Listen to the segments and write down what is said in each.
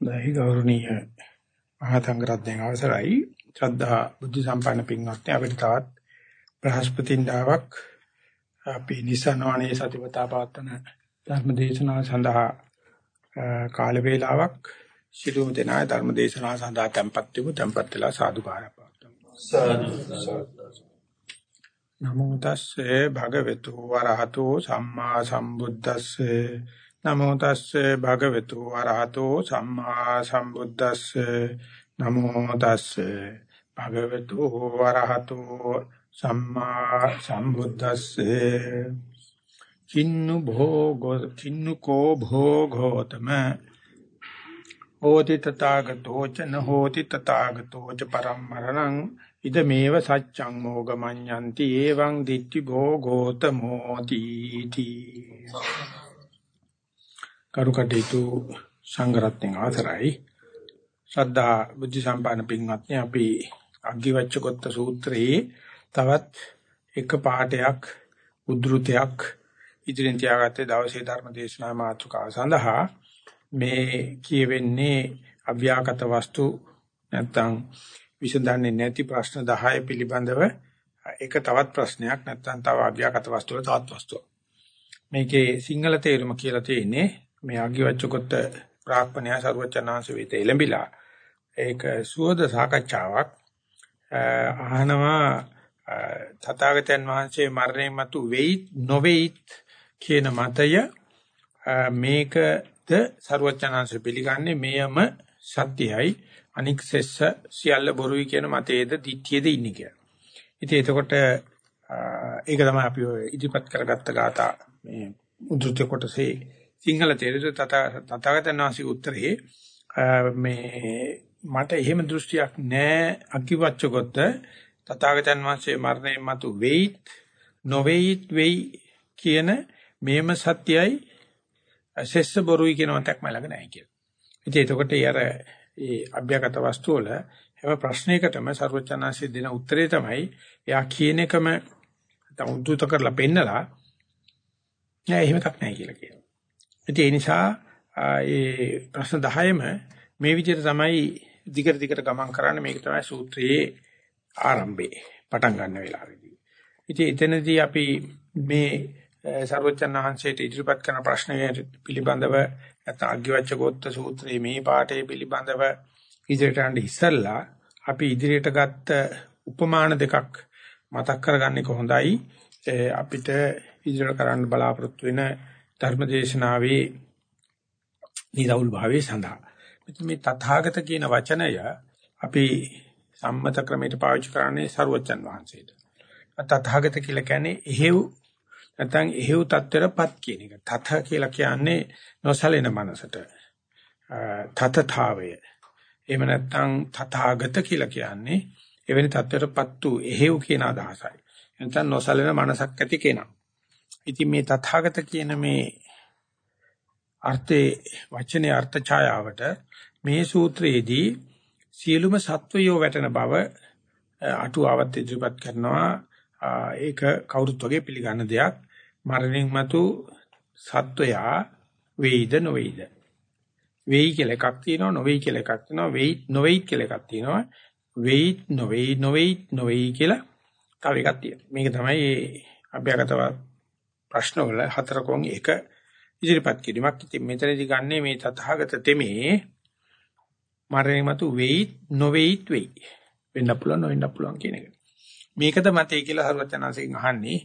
දැයි ගෞරවනීය මහතංගරත්නයන් අවසරයි. ශ්‍රද්ධා බුද්ධ සම්පන්න පින්වත්නි අපිට තවත් බ්‍රහස්පතින්දාවක් අපි නිසනවනේ සතිපතා පවත්වන ධර්ම දේශනාව සඳහා කාල වේලාවක්. සිළුම දෙනා ධර්ම දේශනාව සඳහා tempත් වෙමු. tempත් වෙලා සාදුකාරය පවත්වමු. නමෝ තස්සේ භගවතු වරහතෝ සම්මා සම්බුද්දස්සේ නමෝ තස්සේ භගවතු වරහතෝ සම්මා සම්බුද්දස්සේ. නමෝ තස්සේ භගවතු වරහතෝ සම්මා සම්බුද්දස්සේ. කින්නු භෝගෝ කින්නු කෝ භෝගෝතම. හෝති තථාගතෝ ච න හෝති තථාගතෝ ච පරම්මරණං ඉදමේව සච්ඡං මොගමඤ්ඤන්ති. එවං දිට්ඨි භෝගෝතමෝ තීති. කරුකටේතු සංගරත්නයන් අවසරයි ශ්‍රද්ධා බුද්ධ සම්පන්න පින්වත්නි අපි අග්ගිවච්ඡකොත්ත සූත්‍රයේ තවත් එක පාඩයක් උද්ෘතයක් ඉදිරියෙන් තියාගත්තේ දවසේ ධර්ම දේශනා මාතෘකාව සඳහා. මේ කියවෙන්නේ අව්‍යාකට වස්තු නැත්නම් විසඳන්නේ නැති ප්‍රශ්න 10 පිළිබඳව ඒක තවත් ප්‍රශ්නයක් නැත්නම් තව අව්‍යාකට වස්තු වල තවත් වස්තුවක්. මේකේ සිංහල තේරුම කියලා තියෙන්නේ මේ අගිවච්ඡකොත් ප්‍රාක්‍මණය සරුවචනාංශ වෙත එළඹිලා ඒක සුවද සාකච්ඡාවක් අහනවා තථාගතයන් වහන්සේ මරණයන් මතු වෙයි නොවේයිත් කියන මතය මේකද සරුවචනාංශ පිළිගන්නේ මෙයම සත්‍යයි අනික් සෙස්ස සියල්ල බොරුයි කියන මතයේද දිට්ඨියේද ඉන්නේ කියලා. ඉතින් එතකොට ඒක තමයි අපි ඉදිරිපත් කරගත්ත ગાතා මේ උද්ෘත කොටසේ සිංහල තේරුම තථාගතයන් වහන්සේ උත්තරේ මේ මට එහෙම දෘෂ්ටියක් නැහැ අකිවච්චකොත් තථාගතයන් වහන්සේ මරණයන් මතු වෙයිත් නොවේයිත් වෙයි කියන මේම සත්‍යයි සෙස්ස බොරුයි කියන මතක් මලඟ නැහැ කියලා. ඉතින් එතකොට ඒ අර ඒ අභ්‍යගත වස්තු වල හැම ප්‍රශ්නයකටම ਸਰවචනාංශය දෙන උත්තරේ තමයි එයා කියන එකම උද්දුත කරලා පෙන්නලා නෑ එහෙම එකක් නැහැ කියලා කියනවා. ඉතින් ඒ නිසා ඒ ප්‍රශ්න 10ම මේ විදිහට තමයි දිගට දිගට ගමන් කරන්නේ මේක තමයි සූත්‍රයේ ආරම්භය පටන් ගන්න වෙලාවේදී. ඉතින් එතනදී අපි මේ සර්වචන් වහන්සේට ඉදිරිපත් කරන ප්‍රශ්නය පිළිබඳව නැත්නම් අග්ගිවච්ඡකෝත්ත සූත්‍රයේ මේ පාඩේ පිළිබඳව ඉදිරියට යන්න ඉස්සෙල්ලා අපි ඉදිරියට ගත්ත උපමාන දෙකක් මතක් කරගන්නේ කොහොඳයි අපිට ඉදිරියට කරන්න බලාපොරොත්තු වෙන ධර්මදේශනාවේ නිරවුල් භාවයේ සඳහා. මේ තථාගත කියන වචනය අපි සම්මත ක්‍රමයට පාවිච්චි කරන්නේ සරුවචන් වහන්සේට. තථාගත කියලා කියන්නේ එහෙව් නැත්නම් එහෙව් තත්ත්වයටපත් කියන එක. තත කියලා කියන්නේ නොසලෙන මනසට. තතතාවය. එහෙම නැත්නම් තථාගත කියලා කියන්නේ එවැනි තත්ත්වයටපත් වූ එහෙව් කියන අදහසයි. නැත්නම් නොසලෙන මනසක් ඇති කෙනා. ඉතින් මේ තථාගත කියන මේ අර්ථේ වචනේ අර්ථ ඡායාවට මේ සූත්‍රයේදී සියලුම සත්වයෝ වැටෙන බව අටුවාවත් ඉදිරිපත් කරනවා. ඒක කවුරුත් වගේ පිළිගන්න දෙයක්. මරණින් මතු සත්වයා වේයිද නොවේයිද? වෙයි කියලා එකක් තියෙනවා නොවේයි කියලා එකක් තියෙනවා වෙයි නොවේයි කියලා එකක් තියෙනවා. වෙයි නොවේයි නොවේයි නොවේයි කියලා තව එකක් තියෙනවා. මේක තමයි අභ්‍යගතව ප්‍රශ්න වල හතරකෝන් එක ඉදිරිපත් කිරීමක්. ඉතින් මෙතනදී ගන්නේ මේ තථාගත තෙමේ මරණය මතු වෙයිත් නොවේයිත් වෙයි. වෙන්න පුළුවන් නොවෙන්න පුළුවන් කියන එක. මේකද මතේ කියලා හරුවචනාංශයෙන් අහන්නේ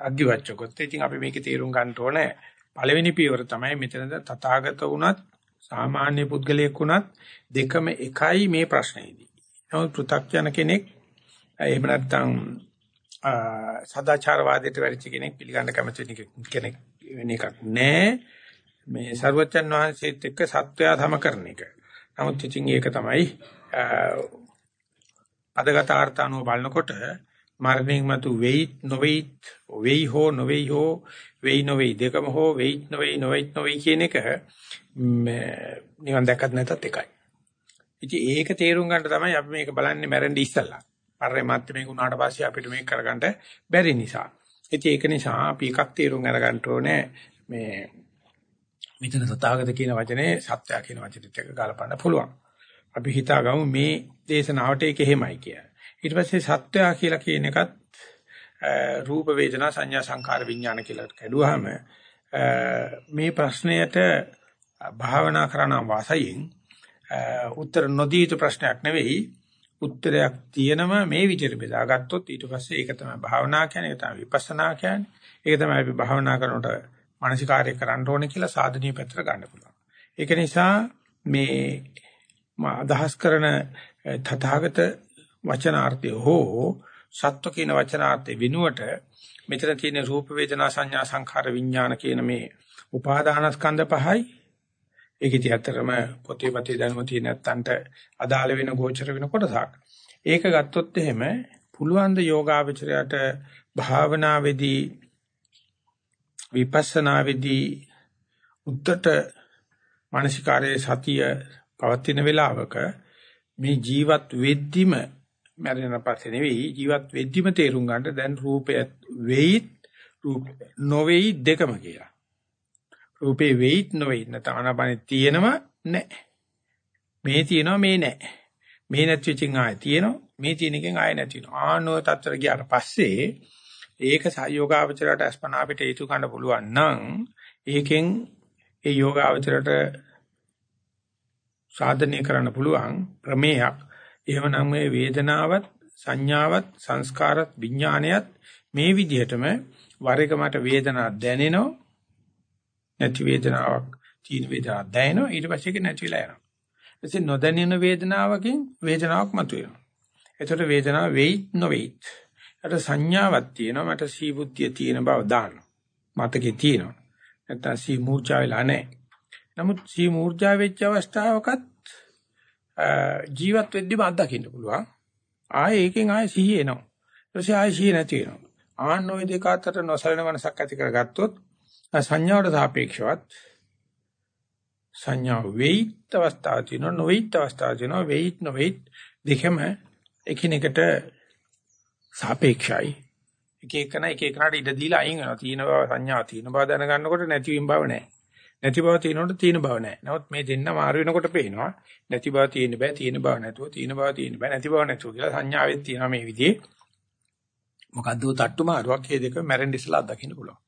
අග්ගිවච්ඡකොත්. ඉතින් අපි මේකේ තේරුම් ගන්න ඕනේ පළවෙනි පියවර තමයි මෙතනද තථාගත වුණත් සාමාන්‍ය පුද්ගලයෙක් වුණත් දෙකම එකයි මේ ප්‍රශ්නේදී. නමුත් පෘථග්ජන කෙනෙක් එහෙම නැත්නම් සදාචාරවාදයට වැඩිච කෙනෙක් පිළිගන්න කැමති කෙනෙක් වෙන එකක් නෑ මේ ਸਰවචන් වහන්සේත් එක්ක සත්වයා සම කරන එක. නමුත් ඉතින් ඒක තමයි අදගත ආර්ථානුව බලනකොට මරණින් මතු වෙයි නොවේයි වෙයි හෝ නොවේයි හෝ වෙයි නොවේයි දෙකම හෝ වෙයි නොවේයි නොවේයි නොවේයි කියන එක නිවන් දැක්කත් නැතත් එකයි. ඉතින් ඒක තේරුම් ගන්න තමයි අපි මේක බලන්නේ මැරෙන්න ඉස්සලා. පරේ මාත් මේක උනාට පස්සේ අපිට මේක කරගන්න බැරි නිසා. ඉතින් ඒක නිසා අපි එකක් තීරුම් අරගන්න ඕනේ මේ මෙතන සතාගත කියන වචනේ සත්‍ය කියන වචනෙත් එක්ක ගලපන්න පුළුවන්. අපි හිතාගමු මේ දේශනාවට ඒක එහෙමයි කියලා. ඊට පස්සේ සත්‍ය කියලා කියන එකත් රූප වේදනා සංඥා සංකාර විඥාන කියලා කැඩුවාම මේ ප්‍රශ්නයට භාවනා කරන වාසයෙන් උත්තර නොදී යුතු ප්‍රශ්නයක් නෙවෙයි උත්තරයක් තියෙනවා මේ විදිහට බෙදාගත්තොත් ඊට පස්සේ ඒක තමයි භාවනා කියන්නේ ඒක තමයි විපස්සනා කියන්නේ ඒක තමයි අපි භාවනා කරනකොට මානසිකාර්ය කරන්න ඕනේ කියලා සාධනීය පැත්තට ගන්න පුළුවන්. ඒක නිසා මේ අදහස් කරන තථාගත වචනාර්ථය හෝ සත්ව කියන වචනාර්ථය විනුවට මෙතන තියෙන රූප වේදනා සංඥා සංඛාර විඥාන කියන මේ උපාදානස්කන්ධ පහයි ඒක ඉතින් ඇත්තටම පොතේ පතේ දැනුම තියෙන නැත්තන්ට අදාළ වෙන ගෝචර වෙන කොටසක්. ඒක ගත්තොත් එහෙම පුළුවන් ද යෝගාවචරයට භාවනාවේදී විපස්සනාවේදී උද්දට මානසිකාරයේ සතිය පවතින වෙලාවක මේ ජීවත් වෙද්දිම මැරෙන පස්සේ නෙවෙයි ජීවත් වෙද්දිම තේරුම් ගන්න දැන් රූපය වෙයිත් රූප නොවේයි දෙකම කියලා. රූපේ වෙයිත් නොවේයි නැත්නම් ආනාපානෙ තියෙනව නැහැ. මේ තියෙනවා මේ නැහැ. මේ නැති වෙච්චින් ආයෙ තියෙනවා මේ තියෙන එකෙන් ආයෙ නැති වෙනවා. ආනෝ තත්තර ගියාට පස්සේ ඒක සයෝගාවචරයට අස්පනා අපිට හේතු ගන්න පුළුවන් නම් ඒකෙන් ඒ යෝගාවචරයට සාධනය කරන්න පුළුවන් ප්‍රමේයක්. එහෙමනම් මේ වේදනාවත් සංඥාවත් සංස්කාරත් විඥානයත් මේ විදිහටම වර එක මට වේදනාවක් දැනෙනවා නැති වේදනාවක් තීන වේදනාවක් දැනෙනවා ඊට පස්සේ ඒක නැති වෙලා යනවා. එතෙන් නොදැනෙන වේදනාවකින් වේදනාවක් මතුවෙනවා. එතකොට වේදනාව වෙයිත් නොවේයිත් අර සංඥාවක් තියෙනවා මට සී බුද්ධිය තියෙන බව දාන්න. මතකේ තියෙනවා. නැත්තම් සී මූර්ඡා වෙලා නැහැ. නමුත් සී මූර්ඡා වෙච්ච අවස්ථාවකත් ජීවත් වෙද්දිම අත්දකින්න පුළුවන්. ආයේ ඒකෙන් ආයේ සිහිය එනවා. ඊට පස්සේ ආයේ සිහිය නැති වෙනවා. ආන්න ওই දෙක අතර නොසලෙන මනසක් ඇති කරගත්තොත් සංඥාවට සාපේක්ෂවත් සංඥා වෙයිත් අවස්ථාව තියෙනවා නොවෙයිත් අවස්ථාව තියෙනවා වෙයිත් නොවෙයිත් දෙකම එකිනෙකට සාපේක්ෂයි. එක එකන එක එකනට ඉඩ දීලා අයින් වෙනවා. තීන බව සංඥා තීන බව දැනගන්නකොට නැතිවීම බව නැහැ. නැති බව තියෙනකොට තීන බව නැහැ. නමුත් මේ දෙන්න මාරු වෙනකොට පේනවා නැති බව තියෙන්න බෑ, තියෙන බව නැතුව, තියෙන බව තියෙන්න බෑ, නැති බව නැතුව කියලා සංඥාවෙත් තියෙනවා මේ විදිහේ. මොකද්ද තට්ටු මාරුවක් මේ දෙක මැරෙන්න ඉස්සලා අත්දකින්න පුළුවන්.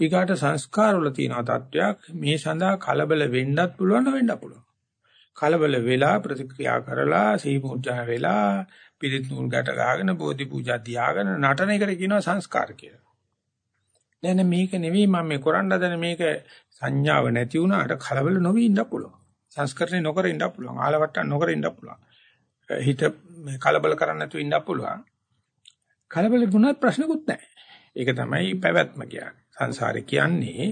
ඊගාට සංස්කාර වල තියෙන තත්වයක් මේ සඳහා කලබල වෙන්නත් පුළුවන් වෙන්නත් පුළුවන්. කලබල වෙලා ප්‍රතික්‍රියා කරලා සීමුර්ජා වෙලා පිරිත් නූල් ගැට ගහගෙන බෝධි පූජා තියාගෙන නටන එකට කියනවා සංස්කාර කියලා. නෑ නෑ මේක නෙවෙයි මම මේ කරන්න හදන මේක සංඥාව නැති වුණාට කලබල නොවී ඉන්න පුළුවන්. සංස්කරණය නොකර ඉන්න පුළුවන්. ආලවට්ටම් නොකර ඉන්න පුළුවන්. හිත කලබල කරන්නේ නැතුව ඉන්න පුළුවන්. කලබල වුණත් ප්‍රශ්නකුත් නැහැ. ඒක තමයි පැවැත්ම කියන්නේ. සංසාරේ කියන්නේ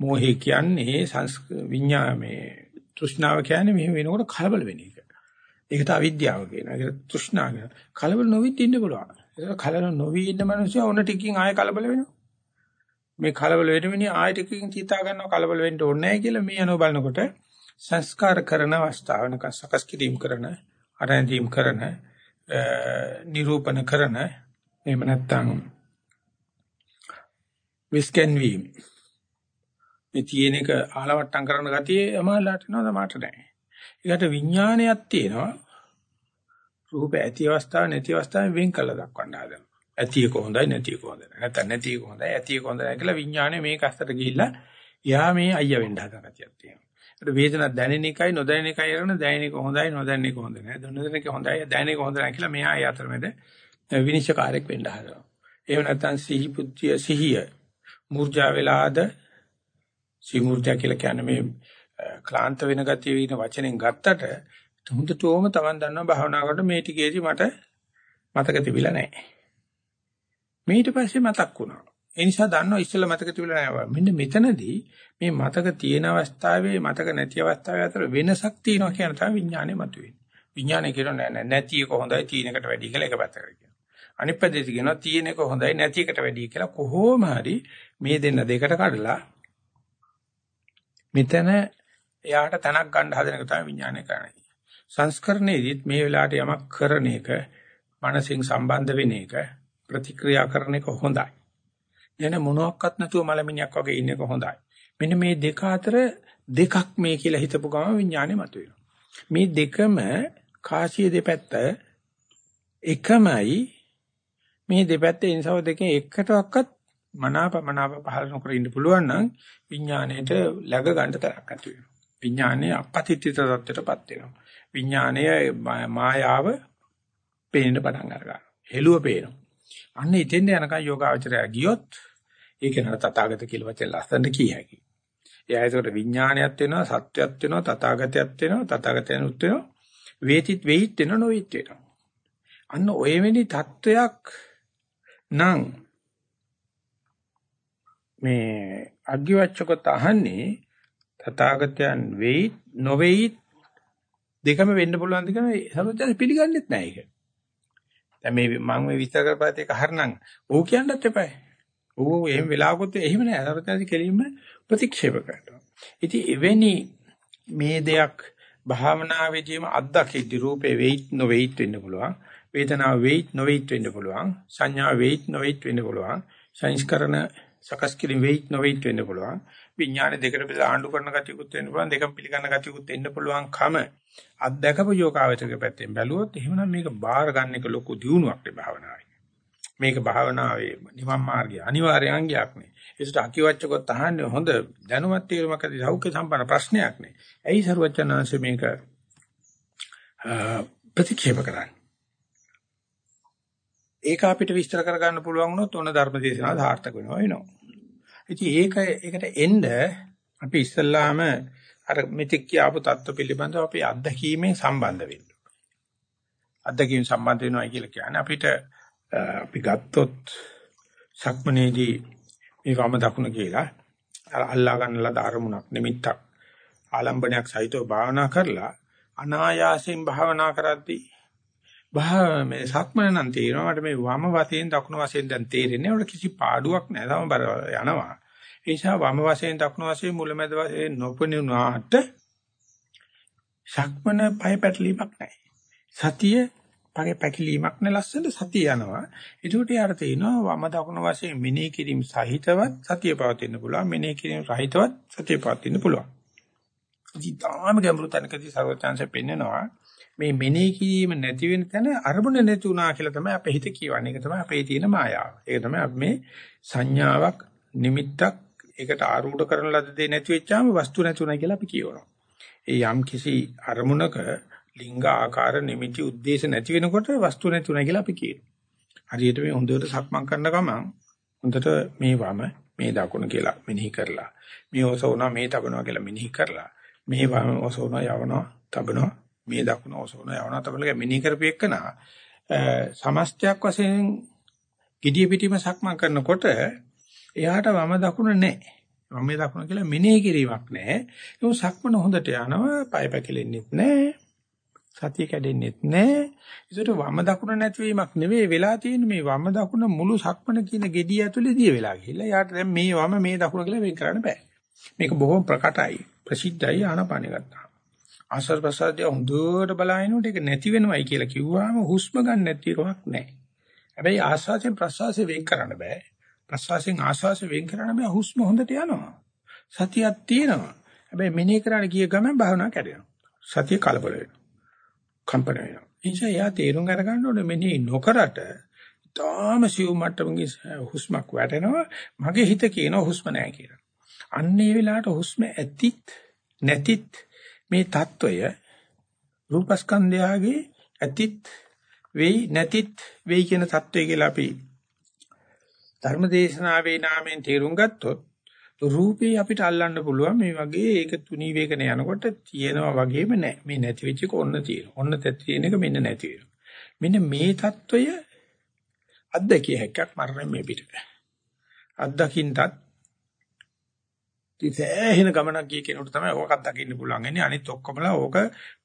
මෝහේ කියන්නේ සංස් විඤ්ඤාමේ තෘෂ්ණාව කියන්නේ මෙහෙම වෙනකොට කලබල වෙන එක. ඒකට අවිද්‍යාව කියනවා. ඒක තෘෂ්ණා කියනවා. කලබල නොවිත් ඉන්න පුළුවන්. ඒක කලබල නොවි ඉන්න මිනිස්සු ඕන ටිකකින් ආයෙ කලබල වෙනවා. මේ කලබල වෙන මිනිහ ආයෙ ටිකකින් තීතා ගන්නවා කලබල වෙන්න ඕනේ නැහැ කියලා මේ අනෝ බලනකොට සංස්කාර කරන අවස්ථාවනක සකස් කිරීම කරන අරැඳීම් කරන නිරූපණ කරන එහෙම නැත්නම් විස්කන් වීම මේ තියෙන එක ආලවට්ටම් කරන ගතිය අමාලාට නෝ මට නැහැ. ඒකට විඥානයක් තියෙනවා. රූප ඇති අවස්ථාව නැති අවස්ථාවෙන් වෙන් කළ දක්වන්න හදනවා. ඇති එක හොඳයි නැති එක හොඳයි. නැත්නම් නැති එක හොඳයි ඇති එක හොඳයි කියලා විඥානය මේක අස්තට ගිහිල්ලා යා මේ අයියා වෙන්න හදන ගතියක් තියෙනවා. ඒකට වේදනාවක් දැනෙන එකයි නොදැනෙන එකයි කරන දැනෙන එක හොඳයි නොදැනෙන එක හොඳ නැහැ. නොදැනෙන එක හොඳයි දැනෙන එක හොඳ නැහැ කියලා මෙහා ඒ අතරමැද විනිශ්චයකාරයක් වෙන්න හදනවා. එහෙම නැත්නම් සිහි බුද්ධිය සිහිය මූර්ජා වෙලාද සිමූර්ජා කියලා කියන්නේ මේ ක්ලාන්ත වෙන ගතිය වින වචනෙන් ගත්තට හොඳටම Taman දන්නවා භාවනා කරනකොට මේ ටිකේදී මට මතක තිබිලා නැහැ. ඊට පස්සේ මතක් වුණා. ඒ නිසා දන්නවා ඉස්සෙල්ලා මතක තිබිලා නැහැ. මෙන්න මෙතනදී මේ මතක තියෙන අවස්ථාවේ මතක නැති අවස්ථාවේ අතර වෙනසක් තියෙනවා කියන තමයි විඥානේ මතුවෙන්නේ. විඥානේ කියනවා නෑ නෑ නැති එක හොඳයි තියෙන එකට වැඩි කියලා එක පැත්තකට කියනවා. අනිත් පැත්තේ කියනවා තියෙන එක හොඳයි නැති එකට වැඩි කියලා කොහොම හරි මේ දෙන්න දෙකට කඩලා මෙතන එයාට තනක් ගන්න හදන එක තමයි විඥානය කරන්නේ. සංස්කරණයේදීත් මේ වෙලාවට යමක් කරන එක මනසින් සම්බන්ධ වෙන එක ප්‍රතික්‍රියා කරන එක හොඳයි. එන මොනවත් නැතුව මලමිණියක් වගේ ඉන්න එක හොඳයි. මෙන්න මේ දෙක අතර දෙකක් මේ කියලා හිතපු ගමන් විඥානේ මතුවෙනවා. මේ දෙකම කාසිය දෙපැත්ත එකමයි මේ දෙපැත්තේ ඉන්සව දෙකෙන් එකටවත් මනාප මනාප පහළ නොකර ඉන්න පුළුවන් නම් විඥාණයට läග ගන්න තරක් ඇති වෙනවා. විඥාණය අපපතිත්‍ය තත්ත්වයටපත් වෙනවා. විඥාණය මායාව පේන්න පටන් අර ගන්නවා. හෙළුව පේනවා. අන්න ඉතින් යනකම් යෝගාචරය ගියොත් ඒක නතර තථාගත කියලා වචන ලස්සනට කිය හැකියි. එයා ඒකට විඥාණයක් වෙනවා, සත්‍යයක් වෙනවා, තථාගතයක් වෙනවා, තථාගතයන් උත් වෙනවා. වේතිත් වෙයිත් වෙනවා, නොවිත් වෙනවා. අන්න ඔය වෙනි தত্ত্বයක් නම් මේ අග්ගිවච්ඡකොත් අහන්නේ තථාගතයන් වෙයි නොවේයි දෙකම වෙන්න පුළුවන් දෙකම සමහරවිට පිළිගන්නෙත් නැහැ ඒක. දැන් මේ මම මේ විස්තර කරපුවාත් ඒක හරිනම් ඌ කියන්නත් එපායි. ඌ එහෙම වෙලාවකොත් එහෙම නෑ. සමහරවිට කෙලින්ම ප්‍රතික්ෂේප කරනවා. ඉතින් එවැනි මේ දෙයක් භාවනාවේදීම අත්දකිද්දි රූපේ වෙයිත් නොවේයිත් වෙන්න පුළුවන්. වේදනාව වෙයිත් නොවේයිත් වෙන්න පුළුවන්. සංඥා වෙයිත් නොවේයිත් වෙන්න පුළුවන්. සංස්කරණ සකස් කිරීම වෙයිත් නොවේයිත් වෙන්න පුළුවන්. විඥාන දෙකට බෙදලා ආණ්ඩු කරන ගතියකුත් වෙන්න පුළුවන් දෙකම පිළිගන්න ගතියකුත් එන්න පුළුවන් කම අත්දකපු යෝගාවචරක පැත්තෙන් බැලුවොත් එහෙමනම් මේක බාහිර ගන්න එක ලොකු දියුණුවක් නේ භාවනාවේ. මේක භාවනාවේ නිවන් මාර්ගය අනිවාර්ය අංගයක් නේ. ඒකට අකිවච්චකොත් අහන්නේ හොඳ දැනුවත් තීරමක සෞඛ්‍ය සම්පන්න ප්‍රශ්නයක් නේ. ඇයි සරුවචනාංශ මේක ප්‍රතික්ෂේප කරන්නේ? ඒක අපිට විස්තර කරගන්න පුළුවන් වුණොත් ඕන ධර්මදේශනා සාර්ථක වෙනවා වෙනවා. ඉතින් ඒක ඒකට එන්න අපි ඉස්සල්ලාම අර මෙතික් කියපු தত্ত্ব පිළිබඳව අපි අත්දැකීමෙන් සම්බන්ධ වෙන්න. අත්දැකීම් සම්බන්ධ වෙනවා කියලා කියන්නේ අපිට අපි ගත්තොත් සක්මනේදී මේ වම දකුණ කියලා අල්ලා ගන්නලා ධර්මුණක් නිමිත්තක් ආලම්බණයක් සහිතව භාවනා කරලා අනායාසයෙන් භාවනා කරද්දී භා මේ සක්මන නම් තේරෙනවා මට මේ වම වශයෙන් දකුණු වශයෙන් දැන් තේරෙන්නේ උඩ කිසි පාඩුවක් නැහැ. තම බර යනවා. ඒ නිසා වම වශයෙන් දකුණු වශයෙන් මුලමෙද වශයෙන් නොපෙනුනාට සක්මන පය පැටලීමක් නැහැ. සතිය පගේ පැකිලීමක් නැ ලස්සන සතිය යනවා. ඒකට යාර තේිනවා වම දකුණු වශයෙන් මෙනෙහි කිරීම සහිතවත් සතිය පවතින්න පුළුවන්. මෙනෙහි කිරීම සහිතවත් සතිය පවතින්න පුළුවන්. ඉතින් තාම ගැඹුරු තැනකදී සර්වචාන්සේ පෙන්නනවා මේ මෙනෙහි කිරීම නැති වෙන තැන අරමුණ නැති වුණා කියලා තමයි අපේ හිත කියවන්නේ. ඒක තමයි අපේ තියෙන මායාව. ඒක තමයි අපි මේ සංඥාවක් නිමිත්තක් ඒකට ආරූඪ කරන ලද දේ නැති වෙච්චාම වස්තු නැතුණයි කියලා අපි කියවනවා. ඒ යම් කිසි අරමුණක ලිංග ආකාර නිමිති ಉದ್ದೇಶ නැති වෙනකොට වස්තු නැතුණයි කියලා අපි කියනවා. හරියට මේ හොඳට සක්මන් කරන ගමන් හොඳට මේ වම මේ දකුණ කියලා මෙනෙහි කරලා මේ ඔසවනවා මේ තබනවා කියලා මෙනෙහි කරලා මේ වම ඔසවනවා යවනවා තබනවා මේ දකුණ ඔසවන යවනවා තමයි මිනි කරපෙකනා සමස්තයක් වශයෙන් gediya pitima සක්මන් කරනකොට එයාට වම දකුණ නැහැ. වම දකුණ කියලා මෙනෙහි කිරීමක් නැහැ. ඒක සක්මන හොඳට යනවා, පය පැකිලෙන්නෙත් නැහැ. සතිය කැඩෙන්නෙත් නැහැ. ඒකට වම දකුණ නැතිවීමක් නෙවෙයි වෙලා තියෙන්නේ මේ වම දකුණ මුළු සක්මන කියන gediya ඇතුලේ දිය වෙලා ගිහිල්ලා. යාට දැන් මේ වම මේ දකුණ කියලා වෙන් කරන්න බෑ. මේක බොහොම ප්‍රකටයි. ප්‍රසිද්ධයි ආනපානෙ ගත්තා. ආශ්වාස ප්‍රශ්වාසය හොඳට බලනකොට ඒක නැති වෙනවයි කියලා කිව්වම හුස්ම ගන්න නැති එකක් නැහැ. හැබැයි ආශ්වාසයෙන් ප්‍රශ්වාසයෙන් වෙන් කරන්න බෑ. ප්‍රශ්වාසයෙන් ආශ්වාසයෙන් වෙන් කරන්න බෑ හුස්ම හොඳට යනවා. සතියක් තියෙනවා. හැබැයි මෙනෙහි කරන්න ගිය ගමන් භාවනා කැඩෙනවා. සතිය කලබල වෙනවා. කම්පන වෙනවා. එනිසා යා තේරුම් අරගන්න ඕනේ මෙනෙහි නොකරට තාම සිව් මට්ටමකින් හුස්මක් වැටෙනවා. මගේ හිත කියනවා හුස්ම නැහැ කියලා. අන්න ඒ වෙලාවට හුස්ම ඇතිත් නැතිත් මේ తত্ত্বය රූපස්කන්ධයගේ ඇතිත් වෙයි නැතිත් වෙයි කියන తত্ত্বය කියලා අපි ධර්මදේශනාවේ නාමයෙන් තේරුම් ගත්තොත් රූපේ අපිට අල්ලන්න පුළුවන් මේ වගේ ඒක තුනී වේගන යනකොට තියෙනවා වගේම නැහැ. මේ නැති වෙච්ච එක ඔන්න තියෙනවා. ඔන්න තියෙන එක මෙන්න නැති වෙනවා. මෙන්න මේ తত্ত্বය අත්දැකිය හැක්කක් මරණය මේ පිටට. අත්දකින්නත් ඉතින් ගමනක් ගිය කෙනෙකුට තමයි ඕකක් දකින්න පුළුවන්. එන්නේ අනිත් ඔක්කොමලා ඕක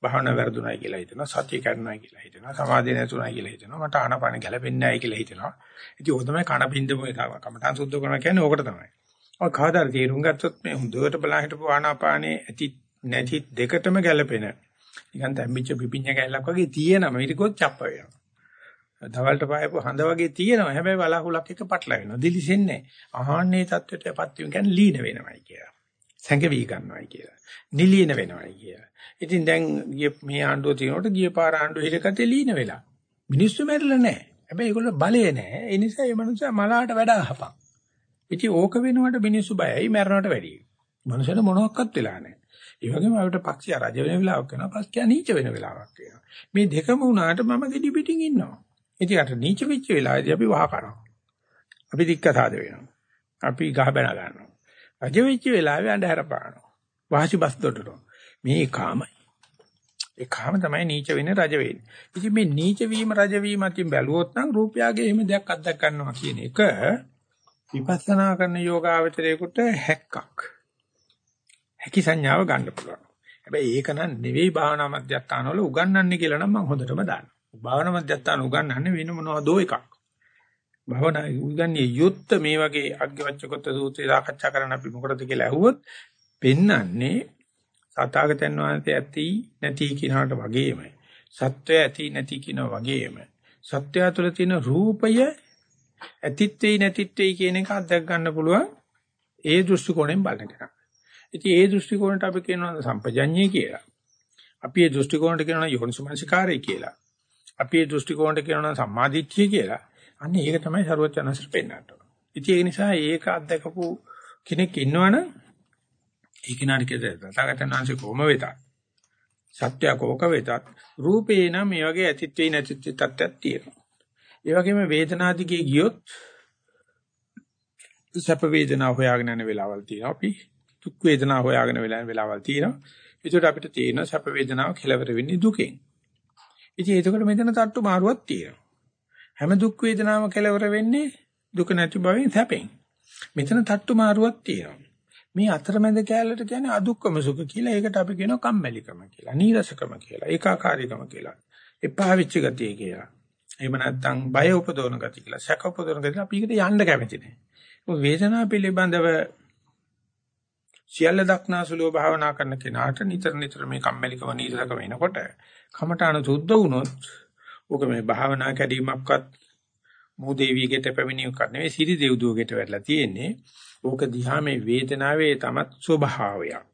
භාවනා වැරදුණයි කියලා හිතනවා. සතිය කැඩුණයි කියලා හිතනවා. සමාධිය නැතුණයි කියලා හිතනවා. මට ආනපාන ගැලපෙන්නේ නැහැ කියලා හිතනවා. ඉතින් ඕක තමයි කන බින්දම කමඨාන් සුද්ධ කරනවා කියන්නේ ඕකට තමයි. ඔය කවදාද තේරුම් ගත්තොත් මේ හොඳට බලා හිටපු ආනාපානේ ඇති නැති දෙකටම ගැලපෙන. නිකන් දැම්මිච්ච පිපිඤ්ඤ කැලක් වගේ තියෙනම ඊට කොත් චප්ප වෙනවා. දවල්ට පායපු හඳ වගේ තියෙනවා. හැබැයි වලාකුලක් එක පටල වෙනවා. දිලිසෙන්නේ නැහැ. ආහන්නේ தත්වෙටපත් වීම කියන්නේ ලීන වෙනවයි කියලා. සැඟවි ගන්නවයි කියලා. නිලීන වෙනවයි කියලා. ඉතින් දැන් මේ ආණ්ඩුව තියෙනකොට ගිය පාර ආණ්ඩුව හිරකතේ ලීන වෙලා. මිනිස්සු මැරෙලා නැහැ. හැබැයි ඒගොල්ලෝ බලය නැහැ. ඒ නිසා මේ මනුස්සයා මලාට වැඩ අහපන්. ඉතින් ඕක වෙනකොට මිනිස්සු බයයි මැරෙනවට වැඩියි. මනුස්සයට මොනවත් වෙලා නැහැ. ඒ වගේම අපිට පක්ෂිය රජ වෙන වෙලාවක් වෙනවා පස්කියා නීච වෙන වෙලාවක් වෙනවා. මේ දෙකම වුණාට මම ගෙඩි පිටින් ඉන්නවා. ඉතින් අර නීච වෙච්ච වෙලාවේදී අපි වහ කරනවා. අපි දික්කසාද වෙනවා. අපි ගහ බැන ගන්නවා. රජ වෙච්ච වෙලාවේ අඳුර පානවා. වාසි බස් දොඩනවා. මේ කාමයි. ඒ කාම තමයි නීච වෙන්නේ රජ වෙන්නේ. ඉතින් මේ නීච වීම රජ වීම අතින් බැලුවොත් නම් රූපයගේ එහෙම දෙයක් අත්දැක ගන්නවා කියන එක විපස්සනා කරන යෝගාවචරයේකට හැක්කක්. හැකි සංඥාව ගන්න පුළුවන්. හැබැයි ඒක නම් නෙවෙයි භාවනා මධ්‍යස්ථාන වල උගන්වන්නේ කියලා නම් මම හොඳටම දන්නවා. භාවනා මධ්‍යස්ථාන උගන්වන්නේ වෙන මොනවදෝ එකක්. භාවනා උගන්න්නේ යුත්ත මේ වගේ අග්ගවච්චකොත් සූත්‍රය සාකච්ඡා කරන්න අපි මොකටද කියලා අහුවොත් පෙන්වන්නේ සතාගතයන් වහන්සේ ඇති නැති කියනකට වගේම සත්වය ඇති නැති කියන වගේම සත්‍යය තුළ තියෙන රූපය ඇතිත්වේ නැතිත්වේ කියන එක අත්දැක ගන්න පුළුවන් ඒ දෘෂ්ටි කෝණයෙන් බලන කෙනා. ඉතින් ඒ දෘෂ්ටි කෝණයට අපි කියනවා සම්පජඤ්ඤය කියලා. අපි ඒ දෘෂ්ටි කෝණයට කියනවා යෝනිසමනසිකාරය කියලා. අපි ඒ දෘෂ්ටි කෝණයට කියනවා සම්මාදිට්ඨිය කියලා. අන්න ඒක තමයි ਸਰවඥාන්සර පෙන්නට. ඉතින් ඒ නිසා ඒක අත්දකපු කෙනෙක් ඉන්නවනම් ඒ කෙනාට කියද තථාගතයන් කොහොම වෙතත් සත්‍ය කෝක වෙතත් රූපේ නම් මේ වගේ ඇතිත්වේ නැතිත්වේ තත්ත්වයක් තියෙනවා. ඒ වගේම වේදනාදිගේ ගියොත් සැප වේදනා හොයාගෙන යන වෙලාවල් තියෙනවා. අපි දුක් වේදනා හොයාගෙන වෙලාන වෙලාවල් තියෙනවා. ඒකට අපිට තියෙන සැප වේදනාව කෙලවර වෙන්නේ දුකෙන්. ඉතින් ඒකට මෙතන තට්ටු මාරුවක් තියෙනවා. හැම දුක් වේදනාවම කෙලවර වෙන්නේ දුක නැති බවෙන් සැපෙන්. මෙතන තට්ටු මාරුවක් තියෙනවා. මේ අතරමැද කැලලට කියන්නේ අදුක්කම සුඛ කියලා. ඒකට අපි කියනවා කම්මැලිකම කියලා. නීරසකම කියලා. ඒකාකාරීකම කියලා. එපා වෙච්ච ගතිය කියලා. එහෙම නැත්නම් බය උපදවන ගතිය කියලා. සැක උපදවන ගතිය අපි ඒකට යන්න කැමති නැහැ. වේදනාව පිළිබඳව සියල්ල දක්නාසුලෝ භාවනා කරන කෙනාට නිතර නිතර මේ කම්මැලිකම නීරසකම එනකොට කමඨාන සුද්ධ වුණොත් ඕක මේ භාවනා කැඩීමක්වත් මොදේවියකට පැමිණීමක් නෙවෙයි සිරි දෙව්දුවකට වැටලා තියෙන්නේ ඕක දිහා මේ වේදනාවේ තමත් ස්වභාවයක්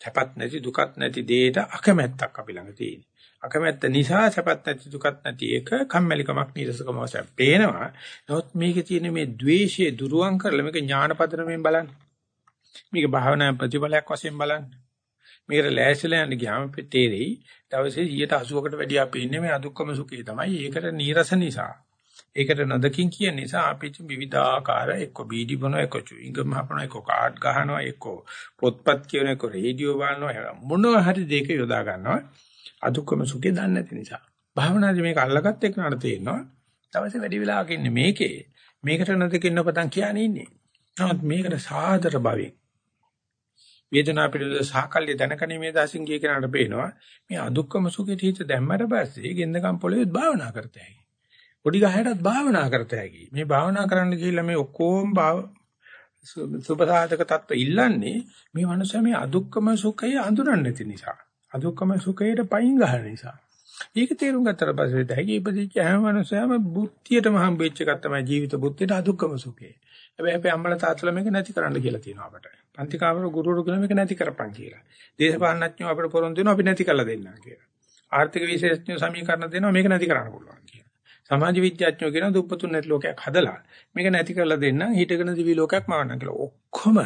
සැපත් නැති දුකත් නැති දෙයට අකමැත්තක් අපි ළඟ තියෙන. අකමැත්ත නිසා සැපත් නැති දුකත් නැති එක කම්මැලිකමක් නීරසකම වශයෙන් පේනවා. නමුත් මේකේ තියෙන මේ द्वේෂය දුරුවන් කරලා මේක ඥානපදරමෙන් බලන්න. මේක භාවනා ප්‍රතිඵලයක් වශයෙන් බලන්න. මේකට ලෑස්තිලා යන්න ගියාම තේරෙයි දවසේ 180කට වැඩි අපි ඉන්නේ මේ අදුක්කම සුඛේ තමයි. ඒකට නීරස නිසා. ඒකට නොදකින් කියන නිසා අපි විවිධාකාර එක්ක බීඩි බොනවා එක්ක චුයින්ගම් හපනවා එක්ක කාඩ් ගහනවා එක්ක පොත්පත් කියන එක්ක රේඩියෝ බලනවා මොනවා හරි දෙක යොදා ගන්නවා. අදුක්කම සුඛේ දන්නේ නැති නිසා. භාවනාදී මේක අල්ලගත්ත එක්කනට තේරෙනවා. දවසේ වැඩි වෙලාවක ඉන්නේ මේකේ. මේකට නොදකින්න පතන් කියන්නේ ඉන්නේ. නමුත් මේකට සාදර භවෙන් වේදනාව පිළිබඳ සාකල්ය දැනගැනීමේ දසින් ගිය කෙනාට පේනවා මේ අදුක්කම සුඛිත හිත දැම්මට පස්සේ ගෙන්දකම් පොළවේ භාවනා කරත හැකි. පොඩි ගහයටත් භාවනා කරත හැකි. මේ භාවනා කරන්න ගිහිල්ලා මේ ඔක්කොම සුපසාධක තත්ත්ව ඉල්ලන්නේ මේ මනුස්සයා මේ අදුක්කම සුඛය අඳුරන්නේ නැති නිසා. අදුක්කම සුඛයට පයින් ගන්න නිසා. ඒක තේරුම් ගත්තට පස්සේ දැයි ඉපදිච්ච හැම මනුස්සයම බුද්ධියටම හම්බෙච්ච එකක් තමයි ජීවිත බුද්ධියට අදුක්කම සුඛය. හැබැයි අපි අම්මලා තාත්තලා මේක නැති කරන්න කියලා තියෙනවා අපට. පන්ති කාමර ගුරුවරු කියන මේක නැති කරපන් කියලා. දේශපාලනඥයෝ අපිට පොරොන්දු දෙනවා අපි නැති කරලා දෙන්නම් කියලා. ආර්ථික විශේෂඥයෝ සමීකරණ දෙනවා මේක නැති කරන්න පුළුවන් කියලා. සමාජ විද්‍යාඥයෝ කියන දුප්පතුන් නැති ලෝකයක් හදලා මේක නැති කරලා දෙන්නම් හිටගෙන දිවි ලෝකයක් මවන්නම් කියලා. ඔක්කොම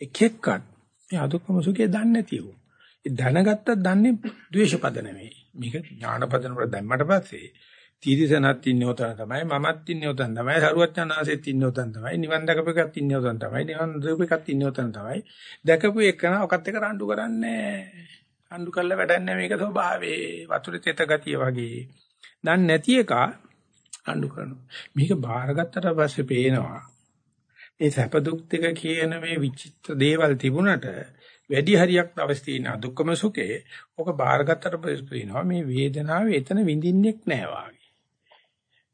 එක එක්කත් මේ අදුක්කම සුඛය දන්නේ නැති වුණා. ඒ දැනගත්තත් දන්නේ ද්වේෂපද නෙමෙයි. මේක ඥානපදන වල දැම්මට පස්සේ තීරිසනත් ඉන්නේ උතන තමයි මමත් ඉන්නේ උතන තමයි සරුවච්චනාසෙත් ඉන්නේ උතන තමයි නිවන් දැකපෙකත් ඉන්නේ උතන තමයි නිවන් දැකපෙකත් ඉන්නේ උතන තමයි. දැකපු එකන ඔකත් එක රණ්ඩු කරන්නේ රණ්ඩු කරලා වැඩන්නේ මේක ස්වභාවේ. වතුරේ තෙත ගතිය වගේ. දන්නේ නැති එක රණ්ඩු කරනවා. මේක බාරගත්තට පස්සේ පේනවා මේ සැප දුක් දෙක කියන මේ විචිත්‍ර දේවල් තිබුණට වැඩි හරියක් දවස් තියෙන දුක්ඛම සුඛේ. ඔක බාරගත්තට පස්සේ පේනවා මේ වේදනාව එතන විඳින්නෙක් නෑ වාගේ.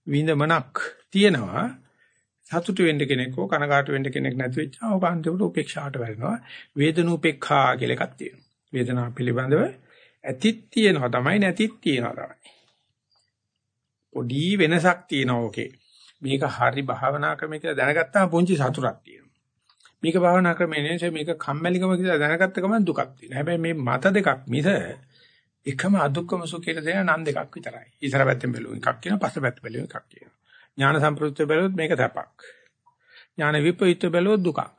විඳමනක් තියෙනවා. සතුටු වෙන්න කෙනෙක් හෝ කනගාටු වෙන්න කෙනෙක් නැති වෙච්චා ඔබ අන්තිමට උපේක්ෂාවට වැටෙනවා. වේදනූපේක්ඛා කියලා එකක් තියෙනවා. වේදනාව පිළිබඳව ඇතිත් තියෙනවා තමයි නැතිත් තියෙනවා තමයි. පොඩි වෙනසක් තියෙනවා ඕකේ. මේක හරි භාවනා ක්‍රමයක දැනගත්තාම පුංචි සතුටක් තියෙනවා. මේක භාවනා ක්‍රමය නෙවෙයි මේක කම්මැලිකම කියලා දැනගත්ත ගමන් දුකක් තියෙනවා. හැබැයි මේ මත දෙකක් මිස එකම අදුක්කම සුඛයට දෙන නම් දෙකක් විතරයි. ඉස්සර පැත්තෙන් බැලුවොත් එකක් කියනවා පස්ස පැත්ත බැලුවොත් එකක් කියනවා. ඥාන සම්ප්‍රයුක්ත බැලුවොත් මේක තපක්. ඥාන විපරීත බැලුවොත් දුකක්.